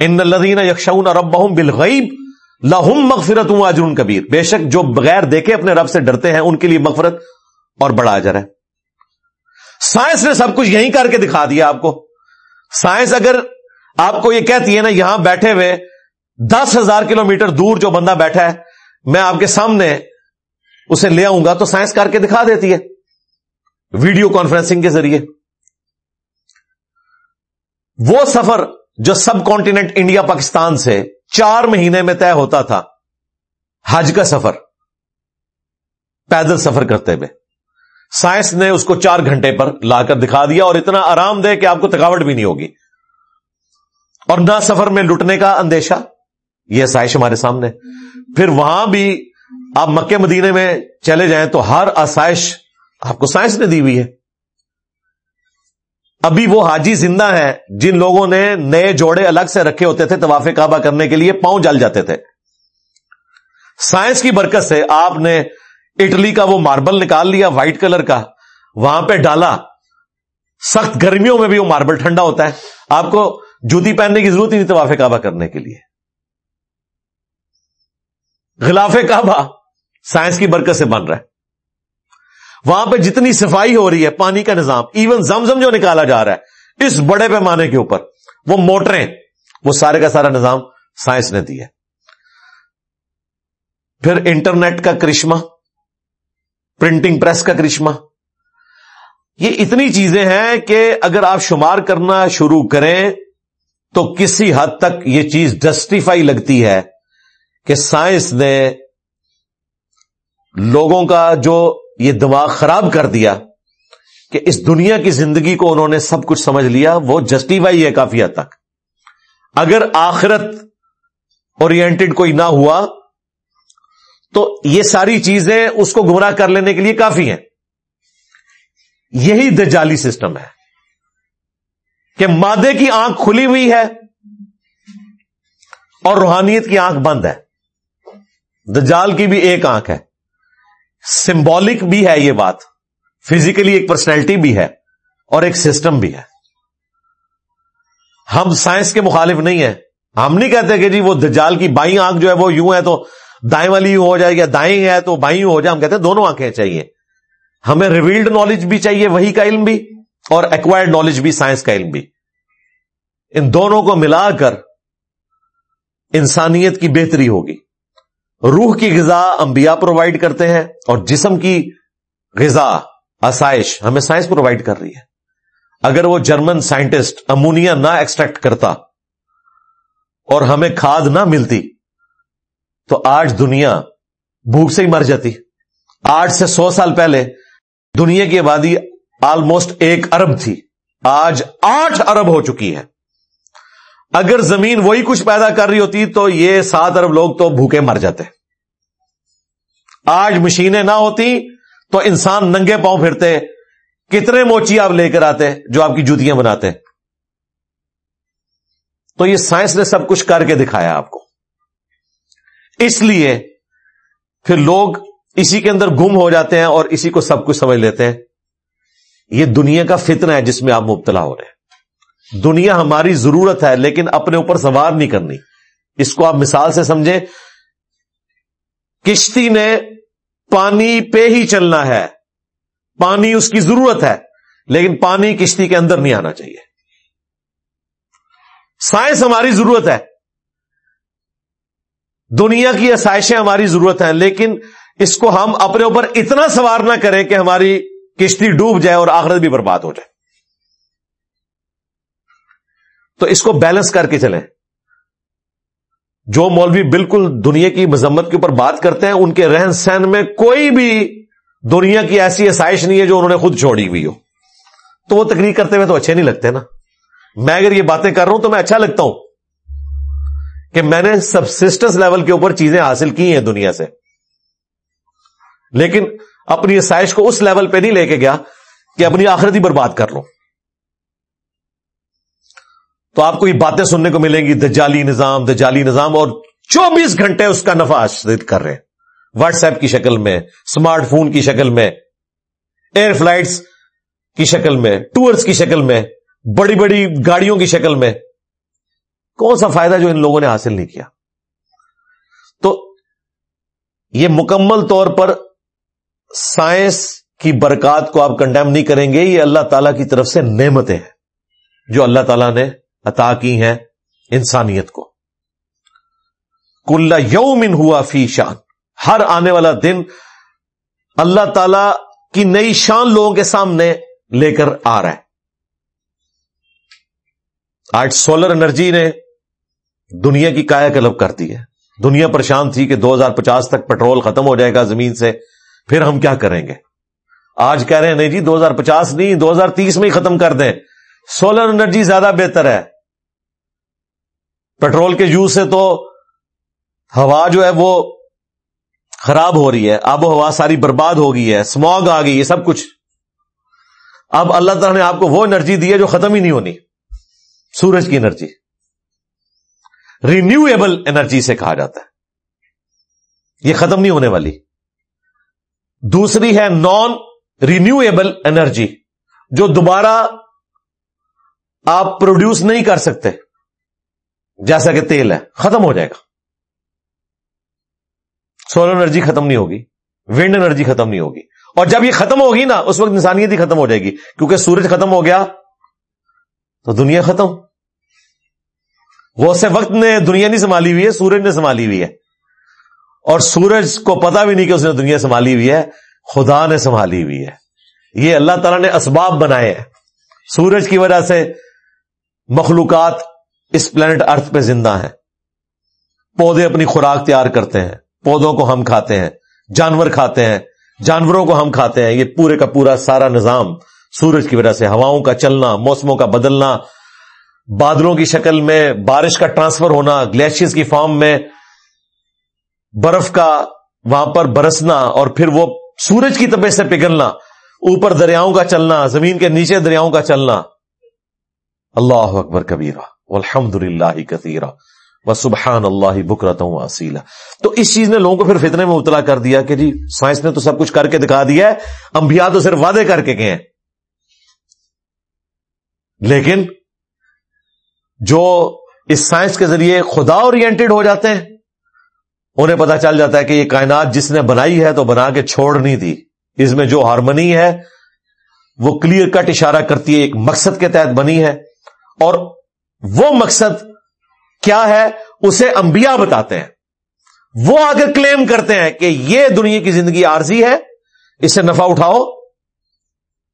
ان الدین یکشون اور بالغیب لاہم مغفرت ہوں اجرن کبیر بے شک جو بغیر دیکھے اپنے رب سے ڈرتے ہیں، ان کے لیے مغفرت اور بڑا اجر ہے۔ سائنس نے سب کچھ یہیں کر کے دکھا دیا آپ کو۔ سائنس اگر آپ کو یہ کہتی ہے نا، یہاں بیٹھے ہوئے دس ہزار کلو میٹر دور جو بندہ بیٹھا ہے، میں آپ کے سامنے اسے لے آؤں گا تو سائنس کر کے دکھا دیتی ہے۔ ویڈیو کانفرنسنگ کے ذریعے۔ وہ سفر جو سب کانٹیننٹ انڈیا پاکستان سے چار مہینے میں طے ہوتا تھا حج کا سفر، پیدل سفر کرتے ہوئے۔ سائنس نے اس کو چار گھنٹے پر لا کر دکھا دیا اور اتنا آرام دے کہ آپ کو تھکاوٹ بھی نہیں ہوگی۔ اور نہ سفر میں لٹنے کا اندیشہ، یہ سائش ہمارے سامنے۔ پھر وہاں بھی آپ مکے مدینے میں چلے جائیں تو ہر آسائش آپ کو سائنس نے دی ہوئی ہے۔ ابھی وہ حاجی زندہ ہے جن لوگوں نے نئے جوڑے الگ سے رکھے ہوتے تھے طواف کعبہ کرنے کے لیے پاؤں جل جاتے تھے۔ سائنس کی برکت سے آپ نے اٹلی کا وہ ماربل نکال لیا وائٹ کلر کا۔ وہاں پہ ڈالا۔ سخت گرمیوں میں بھی وہ ماربل ٹھنڈا ہوتا ہے۔ آپ کو جوتی پہننے کی ضرورت ہی نہیں طواف کعبہ کرنے کے لیے۔ غلاف کعبہ سائنس کی برکت سے بن رہا ہے۔ وہاں پہ جتنی صفائی ہو رہی ہے، پانی کا نظام ایون زمزم جو نکالا جا رہا ہے، اس بڑے پیمانے کے اوپر، وہ موٹریں، وہ سارے کا سارا نظام سائنس نے دیا پھر انٹرنیٹ کا کرشمہ، پرنٹنگ پریس کا کرشمہ، یہ اتنی چیزیں ہیں کہ اگر آپ شمار کرنا شروع کریں، تو کسی حد تک یہ چیز جسٹیفائی لگتی ہے کہ سائنس نے لوگوں کا جو یہ دماغ خراب کر دیا کہ اس دنیا کی زندگی کو انہوں نے سب کچھ سمجھ لیا، وہ جسٹیفائی ہے کافی حد تک۔ اگر آخرت اورینٹڈ کوئی نہ ہوا، تو یہ ساری چیزیں اس کو گمراہ کر لینے کے لیے کافی ہیں۔ یہی دجالی سسٹم ہے کہ مادے کی آنکھ کھلی ہوئی ہے اور روحانیت کی آنکھ بند ہے۔ دجال کی بھی ایک آنکھ ہے۔ سمبولک بھی ہے یہ بات فزیکلی ایک پرسنالٹی بھی ہے اور ایک سسٹم بھی ہے۔ ہم سائنس کے مخالف نہیں ہیں۔ ہم نہیں کہتے کہ جی وہ دجال کی بائیں آنکھ جو ہے وہ یوں ہے تو دائیں والی یوں ہو جائے گی دائیں ہے تو بائیں ہو جائے، ہم کہتے ہیں دونوں آنکھیں چاہیے۔ ہمیں ریویلڈ نالج بھی چاہیے وہی کا علم بھی اور ایکوائرڈ نالج بھی سائنس کا علم بھی۔ ان دونوں کو ملا کر انسانیت کی بہتری ہوگی۔ روح کی غذا انبیاء پرووائڈ کرتے ہیں اور جسم کی غذا آسائش ہمیں سائنس پرووائڈ کر رہی ہے۔ اگر وہ جرمن سائنٹسٹ امونیا نہ ایکسٹریکٹ کرتا اور ہمیں کھاد نہ ملتی تو آج دنیا بھوک سے ہی مر جاتی۔ آج سے سو سال پہلے دنیا کی آبادی آلموسٹ ایک ارب تھی۔ آج آٹھ ارب ہو چکی ہے۔ اگر زمین وہی کچھ پیدا کر رہی ہوتی تو یہ سات ارب لوگ تو بھوکے مر جاتے۔ آج مشینیں نہ ہوتی تو انسان ننگے پاؤں پھرتے کتنے موچی آپ لے کر آتے جو آپ کی جوتیاں بناتے۔ تو یہ سائنس نے سب کچھ کر کے دکھایا آپ کو۔ اس لیے پھر لوگ اسی کے اندر گم ہو جاتے ہیں اور اسی کو سب کچھ سمجھ لیتے ہیں۔ یہ دنیا کا فتنہ ہے جس میں آپ مبتلا ہو رہے ہیں۔ دنیا ہماری ضرورت ہے، لیکن اپنے اوپر سوار نہیں کرنی۔ اس کو آپ مثال سے سمجھیں۔ کشتی نے پانی پہ ہی چلنا ہے۔ پانی اس کی ضرورت ہے، لیکن پانی کشتی کے اندر نہیں آنا چاہیے۔ سائنس ہماری ضرورت ہے۔ دنیا کی آسائشیں ہماری ضرورت ہیں، لیکن اس کو ہم اپنے اوپر اتنا سوار نہ کریں کہ ہماری کشتی ڈوب جائے اور آخرت بھی برباد ہو جائے۔ تو اس کو بیلنس کر کے چلیں۔ جو مولوی بالکل دنیا کی مذمت کے اوپر بات کرتے ہیں، ان کے رہن سہن میں کوئی بھی دنیا کی ایسی آسائش نہیں ہے جو انہوں نے خود چھوڑی ہوئی ہو۔ تو وہ تقریر کرتے ہوئے تو اچھے نہیں لگتے نا۔ میں اگر یہ باتیں کر رہا ہوں تو میں اچھا لگتا ہوں کہ میں نے سبسٹنس لیول کے اوپر چیزیں حاصل کی ہیں دنیا سے۔ لیکن اپنی آسائش کو اس لیول پہ نہیں لے کے گیا کہ اپنی آخرت ہی برباد کر لوں۔ تو آپ کو یہ باتیں سننے کو ملیں گی، دجالی نظام دجالی نظام، اور چوبیس گھنٹے اس کا نفع حاصل کر رہے ہیں۔ واٹس ایپ کی شکل میں اسمارٹ فون کی شکل میں، ایئر فلائٹس کی شکل میں ٹورس کی شکل میں، بڑی بڑی گاڑیوں کی شکل میں۔ کون سا فائدہ جو ان لوگوں نے حاصل نہیں کیا؟ تو یہ مکمل طور پر سائنس کی برکات کو آپ کنڈیم نہیں کریں گے، یہ اللہ تعالی کی طرف سے نعمتیں ہیں جو اللہ تعالیٰ نے عطا کی ہیں انسانیت کو۔ کل یومن ہوا فی شان۔ ہر آنے والا دن اللہ تعالی کی نئی شان لوگوں کے سامنے لے کر آ رہا ہے۔ آج سولر انرجی نے دنیا کی کایا کلب کر دی ہے۔ دنیا پریشان تھی کہ دو ہزار پچاس تک پیٹرول ختم ہو جائے گا زمین سے، پھر ہم کیا کریں گے؟ آج کہہ رہے ہیں، نہیں جی دو ہزار پچاس نہیں، دو ہزار تیس میں ہی ختم کر دیں۔ سولر انرجی زیادہ بہتر ہے۔ پیٹرول کے یوز سے تو ہوا جو ہے وہ خراب ہو رہی ہے۔ آب و ہوا ساری برباد ہو گئی ہے اسموگ آ گئی ہے سب کچھ۔ اب اللہ تعالیٰ نے آپ کو وہ انرجی دی ہے جو ختم ہی نہیں ہونی۔ سورج کی انرجی۔ رینیویبل انرجی سے کہا جاتا ہے۔ یہ ختم نہیں ہونے والی۔ دوسری ہے نان رینیویبل انرجی جو دوبارہ آپ پروڈیوس نہیں کر سکتے۔ جیسا کہ تیل ہے، ختم ہو جائے گا۔ سولر انرجی ختم نہیں ہوگی۔ ونڈ انرجی ختم نہیں ہوگی۔ اور جب یہ ختم ہوگی نا، اس وقت انسانیت ہی ختم ہو جائے گی۔ کیونکہ سورج ختم ہو گیا، تو دنیا ختم۔ وہ سے وقت نے دنیا نہیں سنبھالی ہوئی ہے، سورج نے سنبھالی ہوئی ہے۔ اور سورج کو پتا بھی نہیں کہ اس نے دنیا سنبھالی ہوئی ہے، خدا نے سنبھالی ہوئی ہے۔ یہ اللہ تعالیٰ نے اسباب بنائے ہیں۔ سورج کی وجہ سے مخلوقات اس پلانٹ ارتھ پہ زندہ ہیں۔ پودے اپنی خوراک تیار کرتے ہیں۔ پودوں کو ہم کھاتے ہیں۔ جانور کھاتے ہیں۔ جانوروں کو ہم کھاتے ہیں۔ یہ پورے کا پورا سارا نظام سورج کی وجہ سے، ہواؤں کا چلنا، موسموں کا بدلنا، بادلوں کی شکل میں بارش کا ٹرانسفر ہونا گلیشیئر کی فارم میں برف کا وہاں پر برسنا اور پھر وہ سورج کی طبیعت سے پگھلنا، اوپر دریاؤں کا چلنا، زمین کے نیچے دریاؤں کا چلنا۔ اللہ اکبر کبیرہ الحمد للہ کثیرہ، و سبحان اللہ بکرتا ہوں وسیلہ تو اس چیز نے لوگوں کو پھر فتنے میں مبتلا کر دیا کہ جی سائنس نے تو سب کچھ کر کے دکھا دیا ہے، انبیاء تو صرف وعدے کر کے گئے ہیں۔ لیکن جو اس سائنس کے ذریعے خدا اورینٹیڈ ہو جاتے ہیں، انہیں پتا چل جاتا ہے کہ یہ کائنات جس نے بنائی ہے تو بنا کے چھوڑ نہیں تھی اس میں جو ہارمنی ہے، وہ کلیئر کٹ اشارہ کرتی ہے، ایک مقصد کے تحت بنی ہے۔ اور وہ مقصد کیا ہے اسے انبیاء بتاتے ہیں۔ وہ اگر کلیم کرتے ہیں کہ یہ دنیا کی زندگی عارضی ہے، اس سے نفع اٹھاؤ۔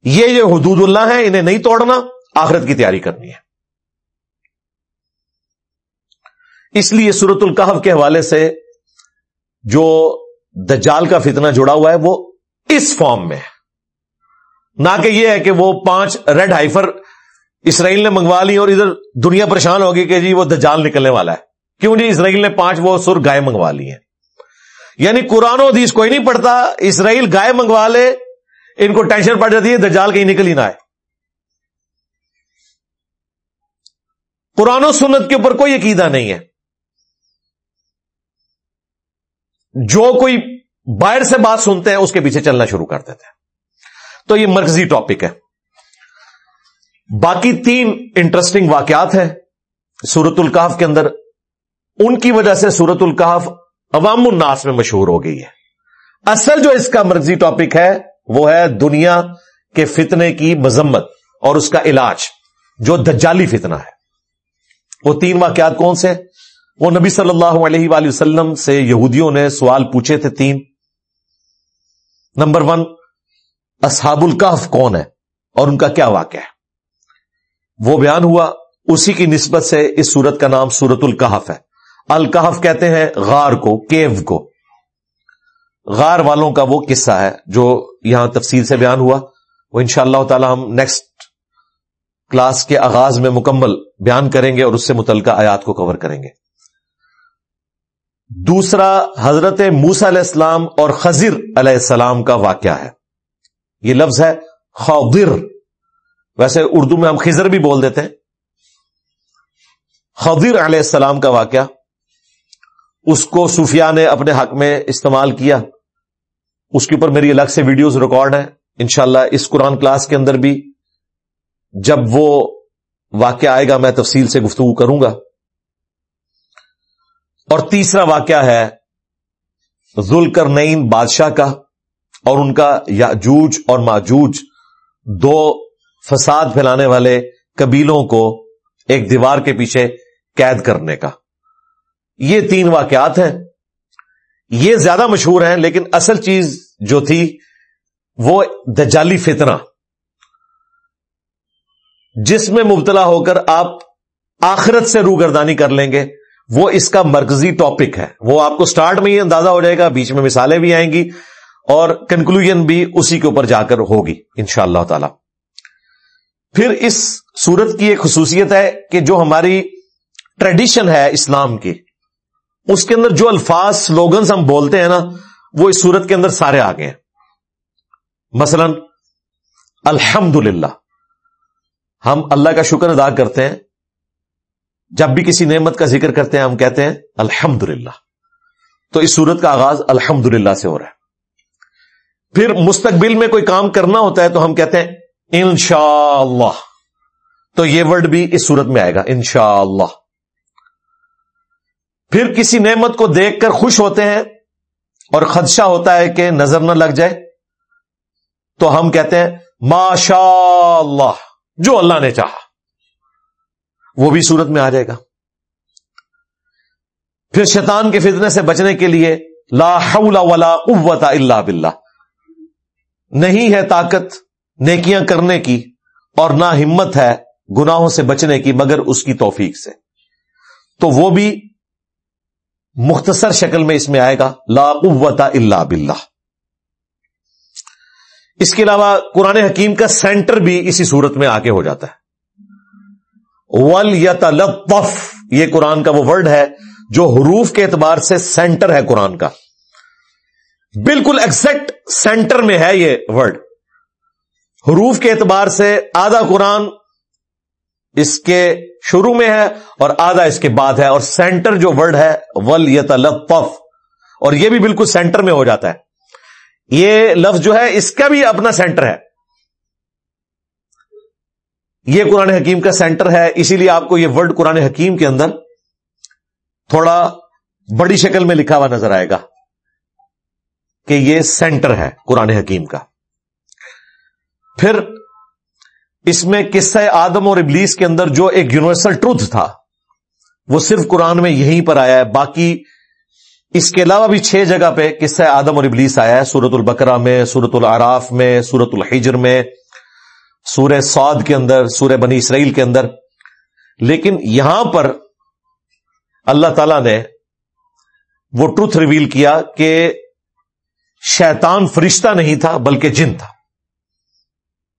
یہ جو حدود اللہ ہیں، انہیں نہیں توڑنا، آخرت کی تیاری کرنی ہے۔ اس لیے سورت القحف کے حوالے سے جو دجال کا فتنہ جڑا ہوا ہے، وہ اس فارم میں ہے۔ نہ کہ یہ ہے کہ وہ پانچ ریڈ ہائفر اسرائیل نے منگوا لی اور ادھر دنیا پریشان ہوگی کہ جی وہ دجال نکلنے والا ہے۔ کیوں جی اسرائیل نے پانچ وہ سر گائے منگوا لی ہیں۔ یعنی قرآن و حدیث کوئی نہیں پڑتا اسرائیل گائے منگوا لے، ان کو ٹینشن پڑ جاتی ہے، دجال کہیں نکل ہی نہ آئے۔ قرآن و سنت کے اوپر کوئی عقیدہ نہیں ہے۔ جو کوئی باہر سے بات سنتے ہیں، اس کے پیچھے چلنا شروع کر دیتے ہیں۔ تو یہ مرکزی ٹاپک ہے۔ باقی تین انٹرسٹنگ واقعات ہیں سورت القاف کے اندر۔ ان کی وجہ سے سورت القاف عوام الناس میں مشہور ہو گئی ہے۔ اصل جو اس کا مرکزی ٹاپک ہے وہ ہے دنیا کے فتنے کی مذمت اور اس کا علاج، جو دجالی فتنہ ہے۔ وہ تین واقعات کون سے؟ وہ نبی صلی اللہ علیہ وآلہ وسلم سے یہودیوں نے سوال پوچھے تھے تین۔ نمبر ون، اصحاب القحف کون ہے اور ان کا کیا واقعہ ہے؟ وہ بیان ہوا اسی کی نسبت سے اس سورت کا نام سورت القحف ہے۔ القحف کہتے ہیں غار کو، کیو کو۔ غار والوں کا وہ قصہ ہے جو یہاں تفصیل سے بیان ہوا۔ وہ ان شاء اللہ تعالی ہم نیکسٹ کلاس کے آغاز میں مکمل بیان کریں گے اور اس سے متعلقہ آیات کو کور کریں گے۔ دوسرا حضرت موسا علیہ السلام اور خضر علیہ السلام کا واقعہ ہے۔ یہ لفظ ہے خضر ویسے اردو میں ہم خضر بھی بول دیتے ہیں۔ خضر علیہ السلام کا واقعہ۔ اس کو صوفیہ نے اپنے حق میں استعمال کیا۔ اس کے اوپر میری الگ سے ویڈیوز ریکارڈ ہیں۔ انشاءاللہ اس قرآن کلاس کے اندر بھی جب وہ واقعہ آئے گا میں تفصیل سے گفتگو کروں گا۔ اور تیسرا واقعہ ہے ذل کر بادشاہ کا اور ان کا یاجوج اور ماجوج۔ دو فساد پھیلانے والے قبیلوں کو ایک دیوار کے پیچھے قید کرنے کا۔ یہ تین واقعات ہیں۔ یہ زیادہ مشہور ہیں، لیکن اصل چیز جو تھی وہ دجالی فتنہ جس میں مبتلا ہو کر آپ آخرت سے روگردانی کر لیں گے، وہ اس کا مرکزی ٹاپک ہے۔ وہ آپ کو سٹارٹ میں ہی اندازہ ہو جائے گا، بیچ میں مثالیں بھی آئیں گی اور کنکلوژن بھی اسی کے اوپر جا کر ہوگی ان شاء اللہ تعالی۔ پھر اس سورت کی ایک خصوصیت ہے کہ جو ہماری ٹریڈیشن ہے اسلام کی، اس کے اندر جو الفاظ سلوگنس ہم بولتے ہیں نا، وہ اس سورت کے اندر سارے آ گئے ہیں۔ مثلا الحمد ہم اللہ کا شکر ادا کرتے ہیں۔ جب بھی کسی نعمت کا ذکر کرتے ہیں، ہم کہتے ہیں الحمد تو اس سورت کا آغاز الحمد سے ہو رہا ہے۔ پھر مستقبل میں کوئی کام کرنا ہوتا ہے تو ہم کہتے ہیں انشاء اللہ تو یہ ورڈ بھی اس صورت میں آئے گا انشاء اللہ پھر کسی نعمت کو دیکھ کر خوش ہوتے ہیں اور خدشہ ہوتا ہے کہ نظر نہ لگ جائے، تو ہم کہتے ہیں ماشاء اللہ جو اللہ نے چاہا۔ وہ بھی صورت میں آ جائے گا۔ پھر شیطان کے فتنے سے بچنے کے لیے لا حول ولا قوت الا باللہ۔ نہیں ہے طاقت نیکیاں کرنے کی اور نہ ہمت ہے گناہوں سے بچنے کی، مگر اس کی توفیق سے۔ تو وہ بھی مختصر شکل میں اس میں آئے گا، لا قوت الا باللہ۔ اس کے علاوہ قرآن حکیم کا سینٹر بھی اسی صورت میں آگے ہو جاتا ہے۔ ول یتلطف یہ قرآن کا وہ ورڈ ہے جو حروف کے اعتبار سے سینٹر ہے قرآن کا۔ بالکل ایکزیکٹ سینٹر میں ہے یہ ورڈ۔ حروف کے اعتبار سے آدھا قرآن اس کے شروع میں ہے اور آدھا اس کے بعد ہے اور سینٹر جو ورڈ ہے، ول یتلطف، اور یہ بھی بالکل سینٹر میں ہو جاتا ہے۔ یہ لفظ جو ہے، اس کا بھی اپنا سینٹر ہے۔ یہ قرآن حکیم کا سینٹر ہے، اسی لیے آپ کو یہ ورڈ قرآن حکیم کے اندر تھوڑا بڑی شکل میں لکھا ہوا نظر آئے گا کہ یہ سینٹر ہے قرآن حکیم کا۔ پھر اس میں قصہ آدم اور ابلیس کے اندر جو ایک یونیورسل ٹروتھ تھا، وہ صرف قرآن میں یہیں پر آیا ہے، باقی اس کے علاوہ بھی چھ جگہ پہ قصہ آدم اور ابلیس آیا ہے سورت البکرا میں سورت العراف میں سورت الحجر میں، سورہ سعود کے اندر، سورہ بنی اسرائیل کے اندر۔ لیکن یہاں پر اللہ تعالی نے وہ ٹروتھ ریویل کیا کہ شیطان فرشتہ نہیں تھا، بلکہ جن تھا۔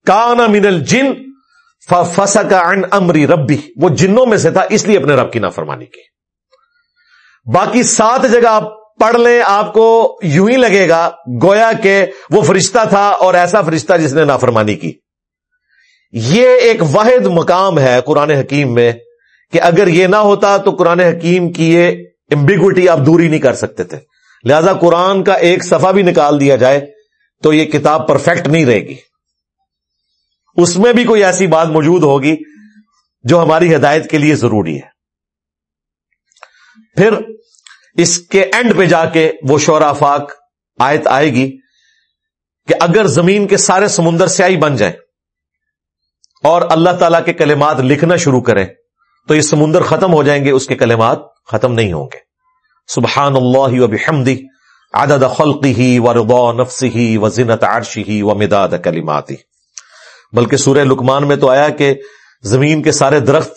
کانا من الجن فسا کا امری ربی۔ وہ جنوں میں سے تھا، اس لیے اپنے رب کی نافرمانی کی۔ باقی سات جگہ آپ پڑھ لیں، آپ کو یوں ہی لگے گا، گویا کہ وہ فرشتہ تھا اور ایسا فرشتہ جس نے نافرمانی کی۔ یہ ایک واحد مقام ہے قرآن حکیم میں کہ اگر یہ نہ ہوتا تو قرآن حکیم کی یہ امبیگوٹی آپ دوری نہیں کر سکتے تھے۔ لہذا قرآن کا ایک صفحہ بھی نکال دیا جائے تو یہ کتاب پرفیکٹ نہیں رہے گی۔ اس میں بھی کوئی ایسی بات موجود ہوگی جو ہماری ہدایت کے لیے ضروری ہے۔ پھر اس کے اینڈ پہ جا کے وہ شورا فاق آیت آئے گی کہ اگر زمین کے سارے سمندر سیاہی بن جائیں اور اللہ تعالی کے کلمات لکھنا شروع کریں تو یہ سمندر ختم ہو جائیں گے، اس کے کلمات ختم نہیں ہوں گے۔ سبحان اللہ و بحمدی عدد خلقی و رضا نفسی و زنت عرشی و مداد کلماتی۔ بلکہ سورہ لکمان میں تو آیا کہ زمین کے سارے درخت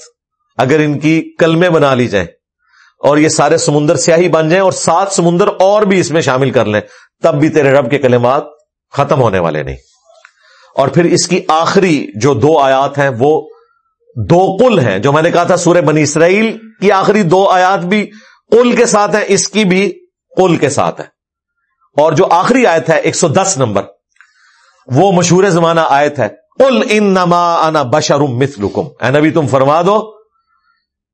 اگر ان کی کلمے بنا لی جائیں اور یہ سارے سمندر سیاہی بن جائیں اور سات سمندر اور بھی اس میں شامل کر لیں، تب بھی تیرے رب کے کلمات ختم ہونے والے نہیں۔ اور پھر اس کی آخری جو دو آیات ہیں، وہ دو قل ہیں۔ جو میں نے کہا تھا سورہ بنی اسرائیل کی آخری دو آیات بھی قل کے ساتھ ہیں، اس کی بھی قل کے ساتھ ہے اور جو آخری آیت ہے، ایک سو دس نمبر، وہ مشہور زمانہ آیت ہے۔ قل ان نما انا بشرم مثلکم۔ اے نبی، تم فرما دو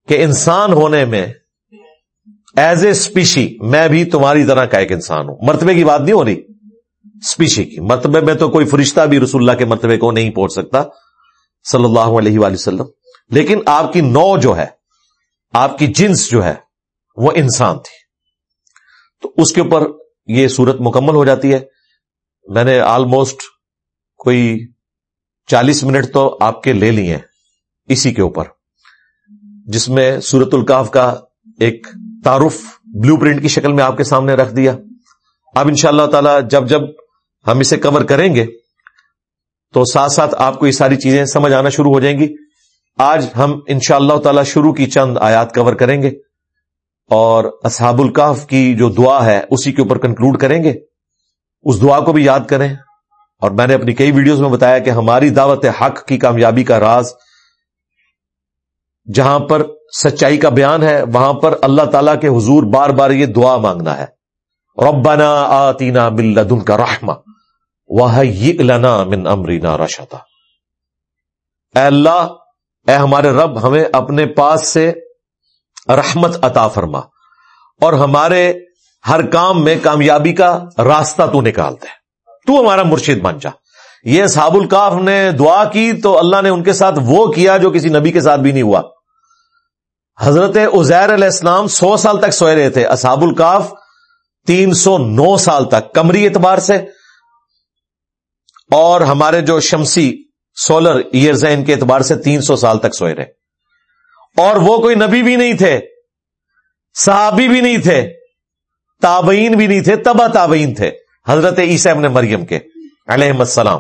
کہ انسان ہونے میں ایز اے اسپیشی میں بھی تمہاری طرح کا ایک انسان ہوں۔ مرتبے کی بات نہیں ہو رہی۔ اسپیشی کی۔ مرتبے میں تو کوئی فرشتہ بھی رسول اللہ کے مرتبے کو نہیں پہنچ سکتا۔ صلی اللہ علیہ وآلہ وسلم۔ لیکن آپ کی نو جو ہے، آپ کی جنس جو ہے، وہ انسان تھی۔ تو اس کے اوپر یہ صورت مکمل ہو جاتی ہے۔ میں نے آلموسٹ کوئی چالیس منٹ تو آپ کے لے لیے اسی کے اوپر۔ جس میں سورت القاف کا ایک تعارف بلو پرنٹ کی شکل میں آپ کے سامنے رکھ دیا۔ اب ان شاء اللہ تعالی جب جب ہم اسے کور کریں گے، تو ساتھ ساتھ آپ کو یہ ساری چیزیں سمجھ آنا شروع ہو جائیں گی۔ آج ہم ان شاء اللہ تعالی شروع کی چند آیات کور کریں گے اور اصحاب القاف کی جو دعا ہے، اسی کے اوپر کنکلوڈ کریں گے۔ اس دعا کو بھی یاد کریں۔ اور میں نے اپنی کئی ویڈیوز میں بتایا کہ ہماری دعوت حق کی کامیابی کا راز جہاں پر سچائی کا بیان ہے، وہاں پر اللہ تعالی کے حضور بار بار یہ دعا مانگنا ہے۔ ربنا آتینا من لدن کا رحمہ وہ لنا من امرینا رشتا اے اللہ، اے ہمارے رب، ہمیں اپنے پاس سے رحمت عطا فرما اور ہمارے ہر کام میں کامیابی کا راستہ تو نکالتے تو ہمارا مرشد بن جا۔ یہ صحاب القاف نے دعا کی تو اللہ نے ان کے ساتھ وہ کیا جو کسی نبی کے ساتھ بھی نہیں ہوا۔ حضرت عزیر علیہ السلام سو سال تک سوئے رہے تھے۔ اصحاب القاف تین سو نو سال تک کمری اعتبار سے۔ اور ہمارے جو شمسی سولر ایئرز ہیں، ان کے اعتبار سے تین سو سال تک سوئے رہے۔ اور وہ کوئی نبی بھی نہیں تھے، صحابی بھی نہیں تھے، تابعین بھی نہیں تھے، تبا تابعین تھے۔ حضرت عیسی ابن مریم کے علیہ السلام۔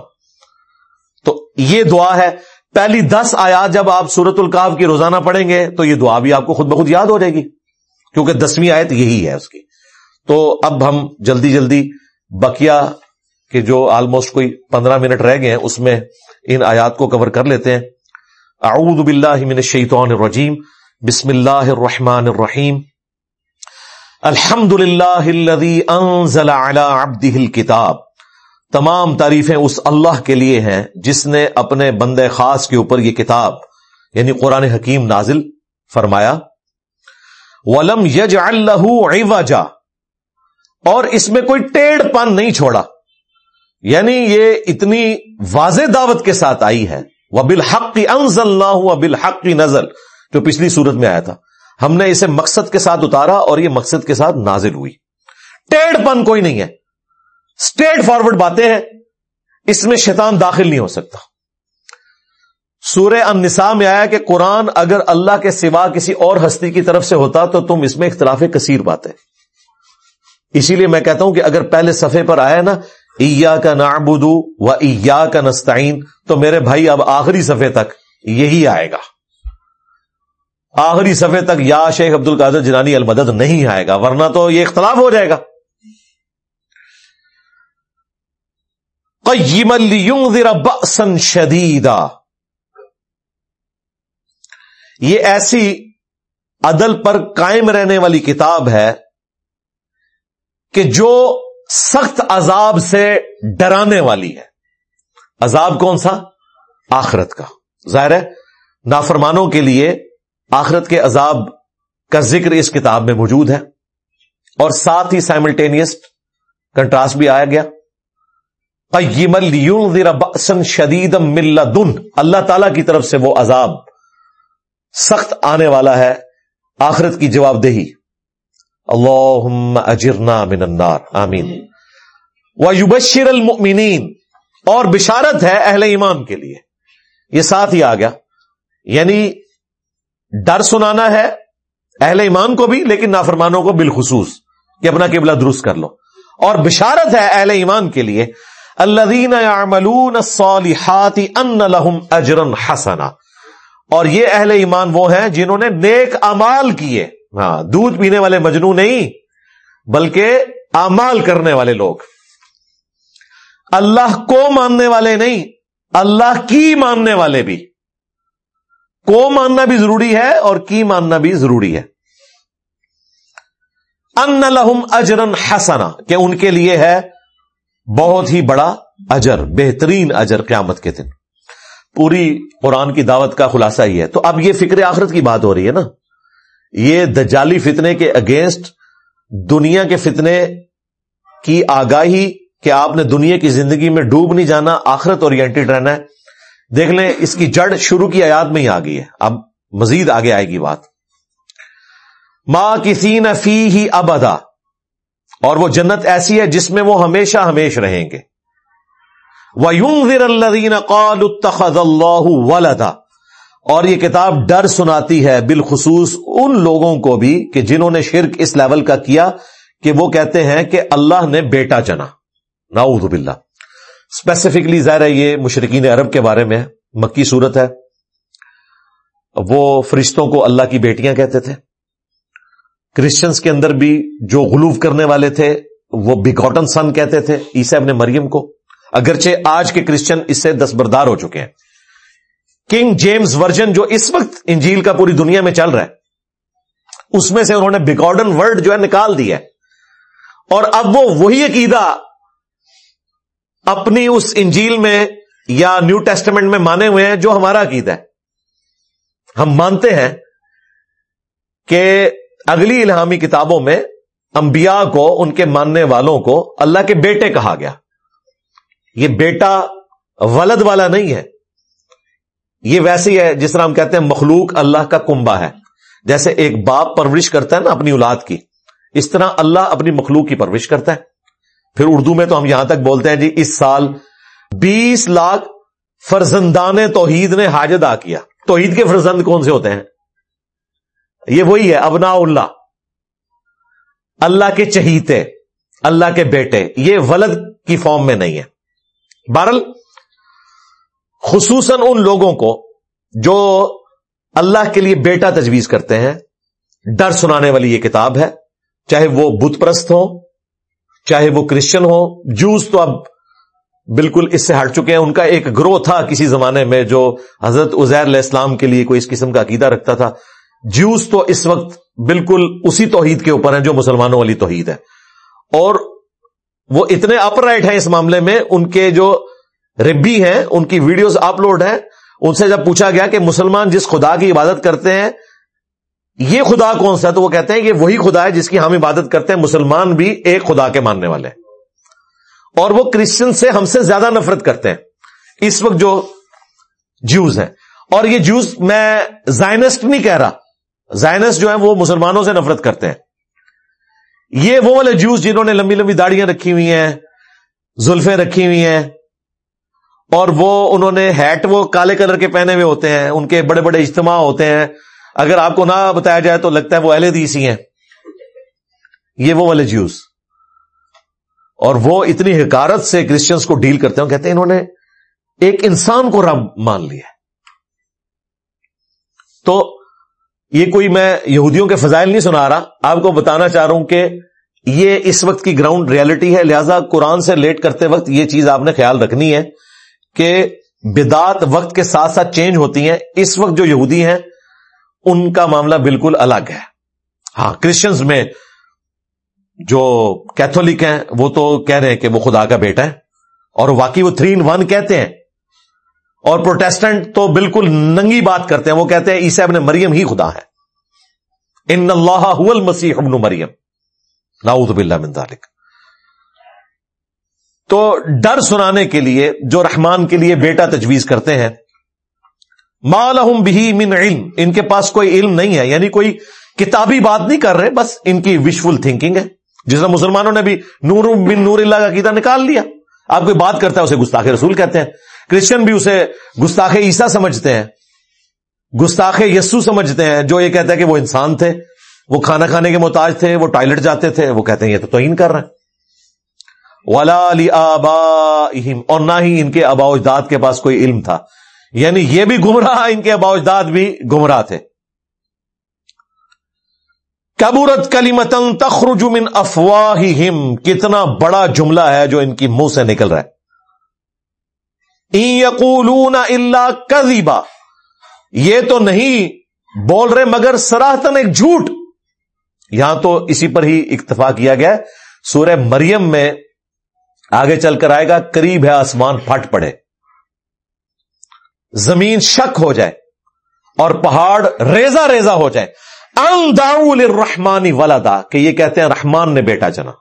تو یہ دعا ہے، پہلی دس آیات جب آپ سورت القاف کی روزانہ پڑھیں گے، تو یہ دعا بھی آپ کو خود بخود یاد ہو جائے گی، کیونکہ دسویں آیت یہی ہے اس کی۔ تو اب ہم جلدی جلدی بکیا کہ جو آلموسٹ کوئی پندرہ منٹ رہ گئے ہیں، اس میں ان آیات کو کور کر لیتے ہیں۔ اعوذ باللہ من الشیطان الرجیم، بسم اللہ الرحمن الرحیم۔ الحمد للہ انزل على عبده الكتاب تمام تعریفیں اس اللہ کے لیے ہیں جس نے اپنے بندے خاص کے اوپر یہ کتاب یعنی قرآن حکیم نازل فرمایا۔ ولم یج اللہ اور اس میں کوئی ٹیڑھ پن نہیں چھوڑا۔ یعنی یہ اتنی واضح دعوت کے ساتھ آئی ہے۔ وہ بالحق کی انز اللہ بالحق کی نزل۔ جو پچھلی صورت میں آیا تھا۔ ہم نے اسے مقصد کے ساتھ اتارا اور یہ مقصد کے ساتھ نازل ہوئی۔ ٹیڑھ پن کوئی نہیں ہے۔ اسٹریٹ فارورڈ باتیں ہیں۔ اس میں شیطان داخل نہیں ہو سکتا۔ سورہ النساء میں آیا کہ قرآن اگر اللہ کے سوا کسی اور ہستی کی طرف سے ہوتا تو تم اس میں اختلاف کثیر باتیں۔ اسی لیے میں کہتا ہوں کہ اگر پہلے صفحے پر آیا نا ایا کا نابودو و ایا کا نستعین، تو میرے بھائی اب آخری صفحے تک یہی آئے گا۔ آخری صفحے تک یا شیخ عبد القادر جنانی المدد نہیں آئے گا، ورنہ تو یہ اختلاف ہو جائے گا۔ بأسا شدیدا یہ ایسی عدل پر قائم رہنے والی کتاب ہے کہ جو سخت عذاب سے ڈرانے والی ہے۔ عذاب کون سا؟ آخرت کا۔ ظاہر ہے، نافرمانوں کے لیے آخرت کے عذاب کا ذکر اس کتاب میں موجود ہے اور ساتھ ہی سائملٹینیس کنٹراسٹ بھی آیا گیا۔ شدید دن اللہ تعالی کی طرف سے وہ عذاب سخت آنے والا ہے آخرت کی جواب دہی۔ اللہ اجرنا من النار۔ آمین۔ یوبشر المؤمنین۔ اور بشارت ہے اہل ایمان کے لیے۔ یہ ساتھ ہی آ گیا۔ یعنی ڈر سنانا ہے اہل ایمان کو بھی لیکن نافرمانوں کو بالخصوص کہ اپنا قبلہ درست کر لو۔ اور بشارت ہے اہل ایمان کے لیے الذين يعملون الصالحات ان لهم اجرا حسنا۔ اور یہ اہل ایمان وہ ہیں جنہوں نے نیک امال کیے۔ ہاں دودھ پینے والے مجنو نہیں، بلکہ امال کرنے والے لوگ۔ اللہ کو ماننے والے نہیں، اللہ کی ماننے والے بھی۔ کو ماننا بھی ضروری ہے اور کی ماننا بھی ضروری ہے۔ ان لہم اجرن حسنا، کہ ان کے لیے ہے بہت ہی بڑا اجر، بہترین اجر قیامت کے دن۔ پوری قرآن کی دعوت کا خلاصہ ہی ہے۔ تو اب یہ فکر آخرت کی بات ہو رہی ہے نا۔ یہ دجالی فتنے کے اگینسٹ دنیا کے فتنے کی آگاہی کہ آپ نے دنیا کی زندگی میں ڈوب نہیں جانا، آخرت اور رہنا ہے۔ دیکھ لیں، اس کی جڑ شروع کی آیات میں ہی آ گئی ہے۔ اب مزید آگے آئے گی بات۔ ماں کسی نہ فی ہی ابدا اور وہ جنت ایسی ہے جس میں وہ ہمیشہ ہمیش رہیں گے۔ وہ یوں اللہ اللہ ولدا۔ اور یہ کتاب ڈر سناتی ہے بالخصوص ان لوگوں کو بھی کہ جنہوں نے شرک اس لیول کا کیا کہ وہ کہتے ہیں کہ اللہ نے بیٹا چنا۔ نعوذ باللہ۔ اسپیسیفکلی ظاہر ہے یہ مشرقین عرب کے بارے میں مکی صورت ہے۔ وہ فرشتوں کو اللہ کی بیٹیاں کہتے تھے۔ کرسچنس کے اندر بھی جو غلوف کرنے والے تھے، وہ بیگوٹن سن کہتے تھے عیسا ابن مریم کو۔ اگرچہ آج کے کرسچن اس سے دستبردار ہو چکے ہیں۔ کنگ جیمز ورجن جو اس وقت انجیل کا پوری دنیا میں چل رہا ہے، اس میں سے انہوں نے بیکارڈن ورڈ جو ہے نکال دیا اور اب وہ وہی عقیدہ اپنی اس انجیل میں یا نیو ٹیسٹمنٹ میں مانے ہوئے ہیں جو ہمارا عقیدہ ہے۔ ہم مانتے ہیں کہ اگلی الہامی کتابوں میں انبیاء کو، ان کے ماننے والوں کو اللہ کے بیٹے کہا گیا۔ یہ بیٹا ولد والا نہیں ہے۔ یہ ویسے ہی ہے جس طرح ہم کہتے ہیں مخلوق اللہ کا کنبا ہے۔ جیسے ایک باپ پرورش کرتا ہے نا اپنی اولاد کی، اس طرح اللہ اپنی مخلوق کی پرورش کرتا ہے۔ پھر اردو میں تو ہم یہاں تک بولتے ہیں جی اس سال بیس لاکھ فرزندان توحید نے حاج ادا کیا۔ توحید کے فرزند کون سے ہوتے ہیں؟ یہ وہی ہے، ابنا اللہ۔ اللہ کے چہیتے، اللہ کے بیٹے۔ یہ ولد کی فارم میں نہیں ہے۔ بہرل خصوصاً ان لوگوں کو جو اللہ کے لیے بیٹا تجویز کرتے ہیں، ڈر سنانے والی یہ کتاب ہے، چاہے وہ بت پرست ہو چاہے وہ کرسچن ہو جوس تو اب بالکل اس سے ہٹ چکے ہیں۔ ان کا ایک گروہ تھا کسی زمانے میں جو حضرت عزیر علیہ السلام کے لیے کوئی اس قسم کا عقیدہ رکھتا تھا۔ جوس تو اس وقت بالکل اسی توحید کے اوپر ہیں جو مسلمانوں والی توحید ہے۔ اور وہ اتنے اپ رائٹ ہیں اس معاملے میں، ان کے جو ربی ہیں، ان کی ویڈیوز اپلوڈ ہیں۔ ان سے جب پوچھا گیا کہ مسلمان جس خدا کی عبادت کرتے ہیں یہ خدا کون سا ہے؟ تو وہ کہتے ہیں کہ وہی خدا ہے جس کی ہم عبادت کرتے ہیں، مسلمان بھی ایک خدا کے ماننے والے اور وہ کرسچن سے ہم سے زیادہ نفرت کرتے ہیں۔ اس وقت جو جوز ہیں۔ اور یہ جوز میں زائنسٹ نہیں کہہ رہا۔ زائنسٹ جو ہے وہ مسلمانوں سے نفرت کرتے ہیں۔ یہ وہ والے جوس جنہوں نے لمبی لمبی داڑیاں رکھی ہوئی ہیں، زلفیں رکھی ہوئی ہیں۔ اور وہ، انہوں نے ہیٹ وہ کالے کلر کے پہنے ہوئے ہوتے ہیں۔ ان کے بڑے بڑے اجتماع ہوتے ہیں۔ اگر آپ کو نہ بتایا جائے تو لگتا ہے وہ اہل دیسی ہیں۔ یہ وہ والے جیوس اور وہ اتنی حکارت سے کرسچنس کو ڈیل کرتے ہیں کہتے ہیں انہوں نے ایک انسان کو رب مان لیا تو یہ کوئی میں یہودیوں کے فضائل نہیں سنا رہا، آپ کو بتانا چاہ رہا ہوں کہ یہ اس وقت کی گراؤنڈ ریالٹی ہے، لہذا قرآن سے لیٹ کرتے وقت یہ چیز آپ نے خیال رکھنی ہے کہ بدات وقت کے ساتھ ساتھ چینج ہوتی ہیں۔ اس وقت جو یہودی ہیں ان کا معاملہ بالکل الگ ہے۔ ہاں کرسچنز میں جو کیتھولک ہیں، وہ تو کہہ رہے ہیں کہ وہ خدا کا بیٹا ہے، اور واقعی وہ تھری ان ون کہتے ہیں۔ اور پروٹیسٹنٹ تو بالکل ننگی بات کرتے ہیں، وہ کہتے ہیں عیسا ابن مریم ہی خدا ہے۔ ان اللہ المسیح ابن مریم۔ ناؤد باللہ من ذالک۔ تو ڈر سنانے کے لیے، جو رحمان کے لیے بیٹا تجویز کرتے ہیں مالحم بھی من علم۔ ان کے پاس کوئی علم نہیں ہے یعنی کوئی کتابی بات نہیں کر رہے، بس ان کی وشفل تھنکنگ ہے۔ جس میں مسلمانوں نے بھی نور بن نور اللہ کا قیدا نکال لیا۔ آپ کوئی بات کرتا ہے، اسے گستاخ رسول کہتے ہیں۔ کرسچن بھی اسے گستاخ عیسا سمجھتے ہیں۔ گستاخ یسو سمجھتے ہیں، جو یہ کہتا ہے کہ وہ انسان تھے، وہ کھانا کھانے کے محتاج تھے، وہ ٹوائلٹ جاتے تھے، وہ کہتے ہیں یہ تو توہین کر رہے ہیں۔ ولا آبا اور نہ ہی ان کے ابا اجداد کے پاس کوئی علم تھا۔ یعنی یہ بھی گمراہ ان کے ابا اجداد بھی گمراہ تھے۔ کبورت کلیمتن تخرج من افواہ کتنا بڑا جملہ ہے جو ان کی منہ سے نکل رہا ہے۔ یقولون اللہ کذیبا یہ تو نہیں، بول رہے مگر سراہتن ایک جھوٹ۔ یہاں تو اسی پر ہی اکتفا کیا گیا۔ سورہ مریم میں آگے چل کر آئے گا، قریب ہے آسمان پھٹ پڑے۔ زمین شک ہو جائے اور پہاڑ ریزا ریزا ہو جائے۔ رحمانی ولدا، کہ یہ کہتے ہیں رحمان نے بیٹا چنا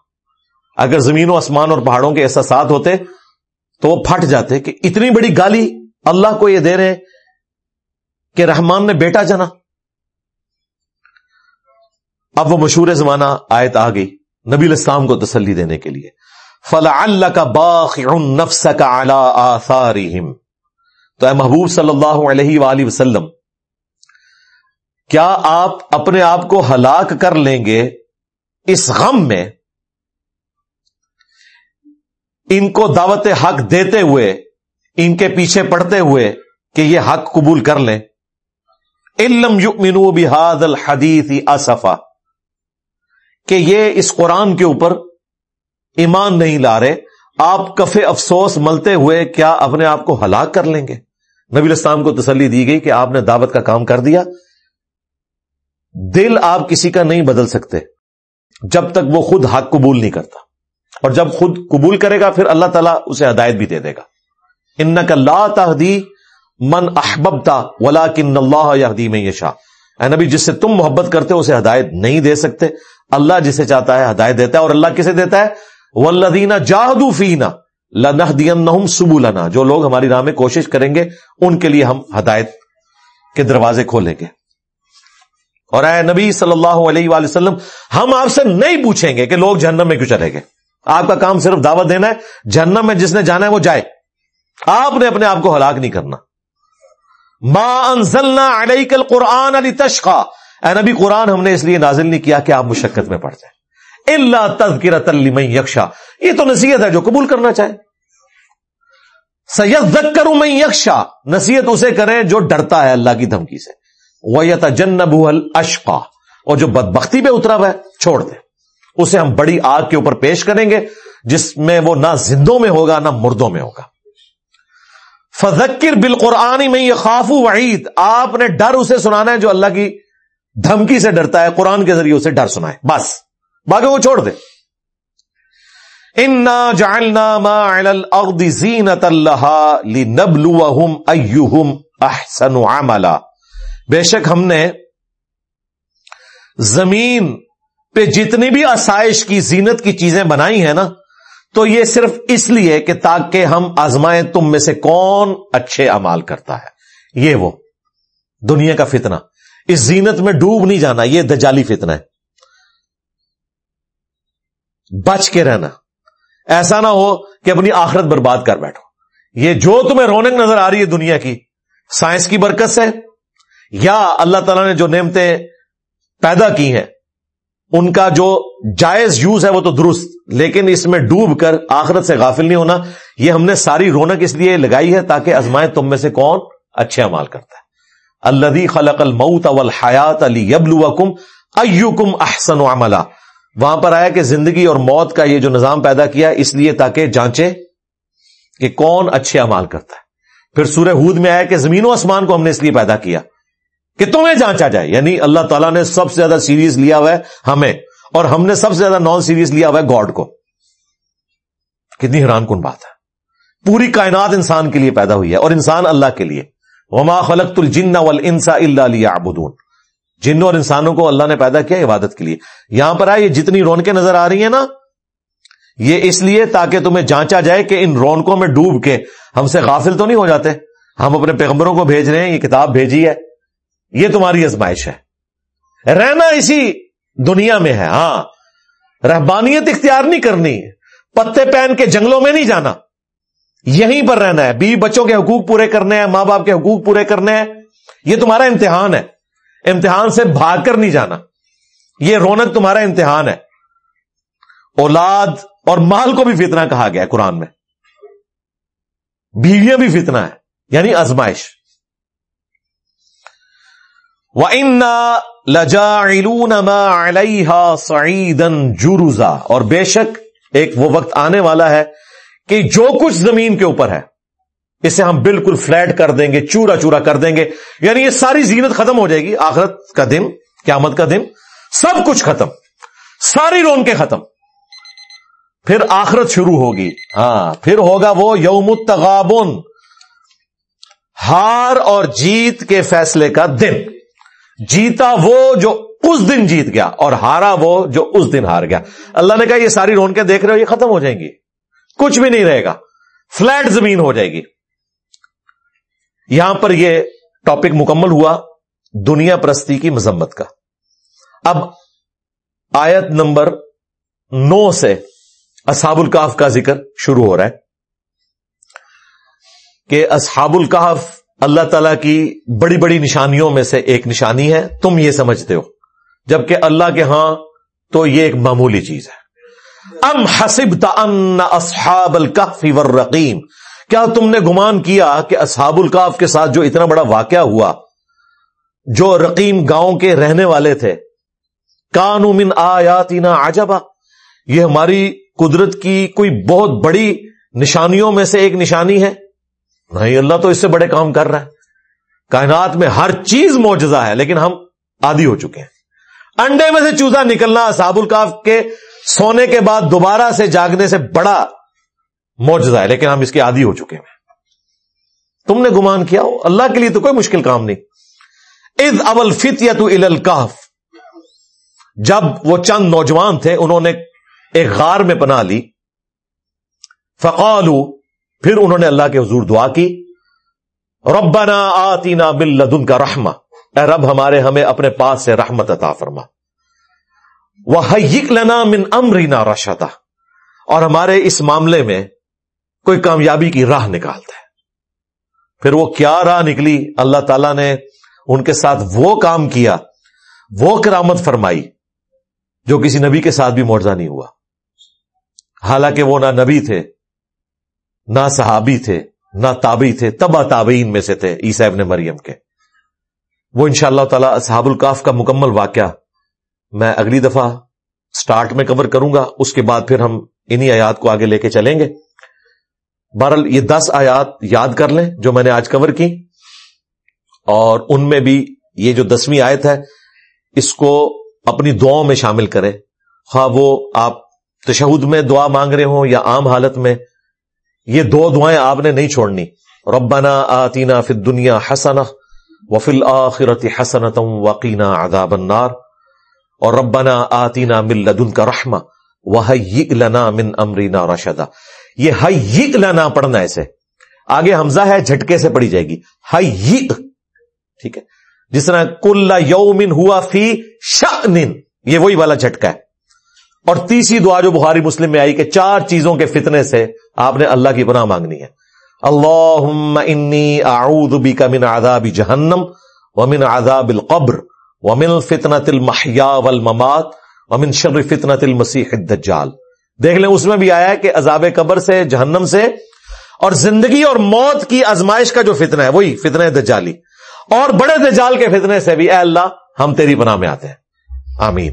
اگر زمین و آسمان اور پہاڑوں کے احساسات ہوتے تو وہ پھٹ جاتے کہ اتنی بڑی گالی اللہ کو یہ دے رہے کہ رحمان نے بیٹا چنا اب وہ مشہور زمانہ آیت آ گئی نبی الاسلام کو تسلی دینے کے لیے۔ فلا اللہ کا باخ نفس کا تو اے محبوب صلی اللہ علیہ وآلہ وسلم، کیا آپ اپنے آپ کو ہلاک کر لیں گے اس غم میں؟ ان کو دعوت حق دیتے ہوئے، ان کے پیچھے پڑتے ہوئے کہ یہ حق قبول کر لیں۔ علم یؤمنو بحاد الحدیث اصفا کہ یہ اس قرآن کے اوپر ایمان نہیں لا رہے، آپ کفے افسوس ملتے ہوئے کیا اپنے آپ کو ہلاک کر لیں گے؟ نبی الاسلام کو تسلی دی گئی کہ آپ نے دعوت کا کام کر دیا۔ دل آپ کسی کا نہیں بدل سکتے جب تک وہ خود حق قبول نہیں کرتا۔ اور جب خود قبول کرے گا، پھر اللہ تعالیٰ اسے ہدایت بھی دے دے گا۔ ان کا لا تحدی من احبتا ولا کن اللہ یادی میں اے نبی، جس سے تم محبت کرتے ہو، اسے ہدایت نہیں دے سکتے۔ اللہ جسے چاہتا ہے، ہدایت دیتا ہے، اور اللہ کسے دیتا ہے؟ ولدینہ جاہدو فینا۔ لنح دین سبو جو لوگ ہماری راہ میں کوشش کریں گے، ان کے لیے ہم ہدایت کے دروازے کھولیں گے۔ اور اے نبی صلی اللہ علیہ وآلہ وسلم، ہم آپ سے نہیں پوچھیں گے کہ لوگ جہنم میں کیوں چلے گے آپ کا کام صرف دعوت دینا ہے، جہنم میں جس نے جانا ہے وہ جائے۔ آپ نے اپنے آپ کو ہلاک نہیں کرنا۔ ما انزلنا علیک القرآن علی تشخا اے نبی، قرآن ہم نے اس لیے نازل نہیں کیا کہ آپ مشقت میں پڑ جائیں۔ اللہ تذکرت لمن یکشا یہ تو نصیحت ہے جو قبول کرنا چاہے۔ سید کروں میں یکشا نصیحت اسے کریں جو ڈرتا ہے اللہ کی دھمکی سے۔ وہ جنب اشقا اور جو بدبختی پہ اترا ہوا ہے، چھوڑ دے اسے ہم بڑی آگ کے اوپر پیش کریں گے، جس میں وہ نہ زندوں میں ہوگا، نہ مردوں میں ہوگا۔ فذکر بالقرآن میں یہ خاف وعید۔ آپ نے ڈر اسے سنانا ہے جو اللہ کی دھمکی سے ڈرتا ہے، قرآن کے ذریعے اسے ڈر سنائے۔ بس۔ باقی وہ چھوڑ دے انا جعلنا ما علی الارض زینت اللہ لنبلوہم ایہم احسن عملا بے شک ہم نے زمین پہ جتنی بھی آسائش کی زینت کی چیزیں بنائی ہیں نا، تو یہ صرف اس لیے کہ تاکہ ہم آزمائیں تم میں سے کون اچھے امال کرتا ہے. یہ وہ، دنیا کا فتنہ۔ اس زینت میں ڈوب نہیں جانا، یہ دجالی فتنہ ہے۔ بچ کے رہنا۔ ایسا نہ ہو کہ اپنی آخرت برباد کر بیٹھو۔ یہ جو تمہیں رونق نظر آ رہی ہے دنیا کی، سائنس کی برکت سے، یا اللہ تعالیٰ نے جو نعمتیں پیدا کی ہیں، ان کا جو جائز یوز ہے وہ تو درست، لیکن اس میں ڈوب کر آخرت سے غافل نہیں ہونا۔ یہ ہم نے ساری رونق اس لیے لگائی ہے تاکہ ازمائے تم میں سے کون اچھے امال کرتا ہے۔ اللہ خلق الموت اول حیات علی یبلوکم ایوکم احسن عملا۔ وہاں پر آیا کہ زندگی اور موت کا یہ جو نظام پیدا کیا، اس لیے تاکہ جانچے کہ کون اچھے امال کرتا ہے۔ پھر سورہ ہود میں آیا کہ زمین و آسمان کو ہم نے اس لیے پیدا کیا کہ تمہیں جانچا جائے۔ یعنی اللہ تعالیٰ نے سب سے زیادہ سیریز لیا ہوا ہے ہمیں اور ہم نے سب سے زیادہ نان سیریز لیا ہوا ہے گاڈ کو۔ کتنی حیران کن بات ہے۔ پوری کائنات انسان کے لیے پیدا ہوئی ہے اور انسان اللہ کے لیے۔ وما خلق الجن والانس الا ليعبدون۔ جنوں اور انسانوں کو اللہ نے پیدا کیا عبادت کے لیے۔ یہاں پر آئے، یہ جتنی رونقیں نظر آ رہی ہیں نا، یہ اس لیے تاکہ تمہیں جانچا جائے کہ ان رونقوں میں ڈوب کے ہم سے غافل تو نہیں ہو جاتے۔ ہم اپنے پیغمبروں کو بھیج رہے ہیں، یہ کتاب بھیجی ہے۔ یہ تمہاری ازمائش ہے۔ رہنا اسی دنیا میں ہے ہاں۔ رہبانیت اختیار نہیں کرنی، پتے پہن کے جنگلوں میں نہیں جانا۔ یہیں پر رہنا ہے۔ بیوی بچوں کے حقوق پورے کرنے ہیں، ماں باپ کے حقوق پورے کرنے ہیں۔ یہ تمہارا امتحان ہے۔ امتحان سے بھاگ کر نہیں جانا۔ یہ رونق تمہارا امتحان ہے۔ اولاد اور مال کو بھی فتنہ کہا گیا ہے قرآن میں۔ بیویاں بھی فتنہ ہے یعنی ازمائش جُرُزًا۔ اور بے شک ایک وہ وقت آنے والا ہے کہ جو کچھ زمین کے اوپر ہے اسے ہم بالکل فلیٹ کر دیں گے، چورا چورا کر دیں گے۔ یعنی یہ ساری زینت ختم ہو جائے گی۔ آخرت کا دن، قیامت کا دن، سب کچھ ختم۔ ساری رون کے ختم۔ پھر آخرت شروع ہوگی۔ ہاں پھر ہوگا وہ یوم التغابن۔ ہار اور جیت کے فیصلے کا دن۔ جیتا وہ جو اس دن جیت گیا اور ہارا وہ جو اس دن ہار گیا۔ اللہ نے کہا، یہ ساری رونقیں دیکھ رہے ہو، یہ ختم ہو جائیں گی۔ کچھ بھی نہیں رہے گا۔ فلیٹ زمین ہو جائے گی۔ یہاں پر یہ ٹاپک مکمل ہوا دنیا پرستی کی مذمت کا۔ اب آیت نمبر نو سے اصحاب الکاف کا ذکر شروع ہو رہا ہے کہ اصحاب الکاف اللہ تعالی کی بڑی بڑی نشانیوں میں سے ایک نشانی ہے۔ تم یہ سمجھتے ہو، جبکہ اللہ کے ہاں تو یہ ایک معمولی چیز ہے۔ ام حسب ان اصحاب الکف والرقیم کیا تم نے گمان کیا کہ اصحاب الکاف کے ساتھ جو اتنا بڑا واقعہ ہوا، جو رقیم گاؤں کے رہنے والے تھے کانو من آیاتنا عجبا، یہ ہماری قدرت کی کوئی بہت بڑی نشانیوں میں سے ایک نشانی ہے؟ نہیں، اللہ تو اس سے بڑے کام کر رہا ہے۔ کائنات میں ہر چیز موجزہ ہے، لیکن ہم آدھی ہو چکے ہیں۔ انڈے میں سے چوزا نکلنا صاب الکاف کے سونے کے بعد دوبارہ سے جاگنے سے بڑا موجزہ ہے، لیکن ہم اس کے عادی ہو چکے ہیں۔ تم نے گمان کیا ہو؟ اللہ کے لیے تو کوئی مشکل کام نہیں۔ از اول فت یا تو جب وہ چند نوجوان تھے، انہوں نے ایک غار میں پناہ لی۔ فقالو پھر انہوں نے اللہ کے حضور دعا کی۔ ربنا آتینا بل کا رحمہ اے رب، ہمارے ہمیں اپنے پاس سے رحمت عطا فرما۔ وہ لنا من امرینا رشتا اور ہمارے اس معاملے میں کوئی کامیابی کی راہ نکالتا ہے۔ پھر وہ کیا راہ نکلی؟ اللہ تعالی نے ان کے ساتھ وہ کام کیا، وہ کرامت فرمائی جو کسی نبی کے ساتھ بھی معاوضہ نہیں ہوا۔ حالانکہ وہ نہ نبی تھے، نہ صحابی تھے، نہ تابی تھے تبا تابعین میں سے تھے عیسیب ابن مریم کے۔ وہ ان شاء اللہ تعالی اصحاب الکاف کا مکمل واقعہ میں اگلی دفعہ سٹارٹ میں کور کروں گا، اس کے بعد پھر ہم انہی آیات کو آگے لے کے چلیں گے۔ بہرحال یہ دس آیات یاد کر لیں جو میں نے آج کور کی اور ان میں بھی یہ جو دسویں آیت ہے، اس کو اپنی دعاؤں میں شامل کریں۔ خواہ وہ آپ تشہد میں دعا مانگ رہے ہوں یا عام حالت میں، یہ دو دعائیں آپ نے نہیں چھوڑنی۔ ربنا آتینا فی الدنیا حسنا وفی الاخرت حسنتم وقینا عذاب النار۔ اور ربنا آتینا من لدنک رحمہ وحیئ لنا من امرنا رشدا یہ حیئ لنا پڑھنا ایسے آگے حمزہ ہے، جھٹکے سے پڑھی جائے گی۔ حیئ ٹھیک ہے۔ جس طرح کل یومن ہوا فی شأن یہ وہی والا جھٹکا ہے۔ اور تیسری دعا جو بخاری مسلم میں آئی کہ چار چیزوں کے فتنے سے آپ نے اللہ کی پناہ مانگنی ہے۔ اللہ انی اعوذ بک من عذاب جہنم ومن عذاب القبر ومن فتنة المحیا والممات ومن شر فتنة المسیح الدجال۔ دیکھ لیں، اس میں بھی آیا ہے کہ عذاب قبر سے، جہنم سے، اور زندگی اور موت کی ازمائش کا جو فتنہ ہے، وہی فتنہ دجالی۔ اور بڑے دجال کے فتنے سے بھی، اے اللہ، ہم تیری پناہ میں آتے ہیں۔ آمین۔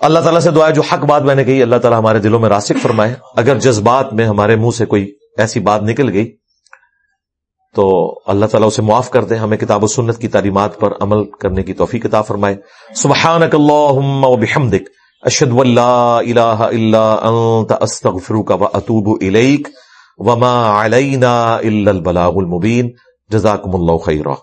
اللہ تعالیٰ سے دعا جو حق بات میں نے کہی، اللہ تعالیٰ ہمارے دلوں میں راسک فرمائے۔ اگر جذبات میں ہمارے منہ سے کوئی ایسی بات نکل گئی، تو اللہ تعالیٰ اسے معاف کر دے۔ ہمیں کتاب و سنت کی تعلیمات پر عمل کرنے کی توفیق کتاب فرمائے۔ سبحانک اللہم و بحمدک۔ اشد اللہ الا انت استغفرک و اتوب الیک وما علینا الا البلاغ المبین. جزاکم اللہ خیرہ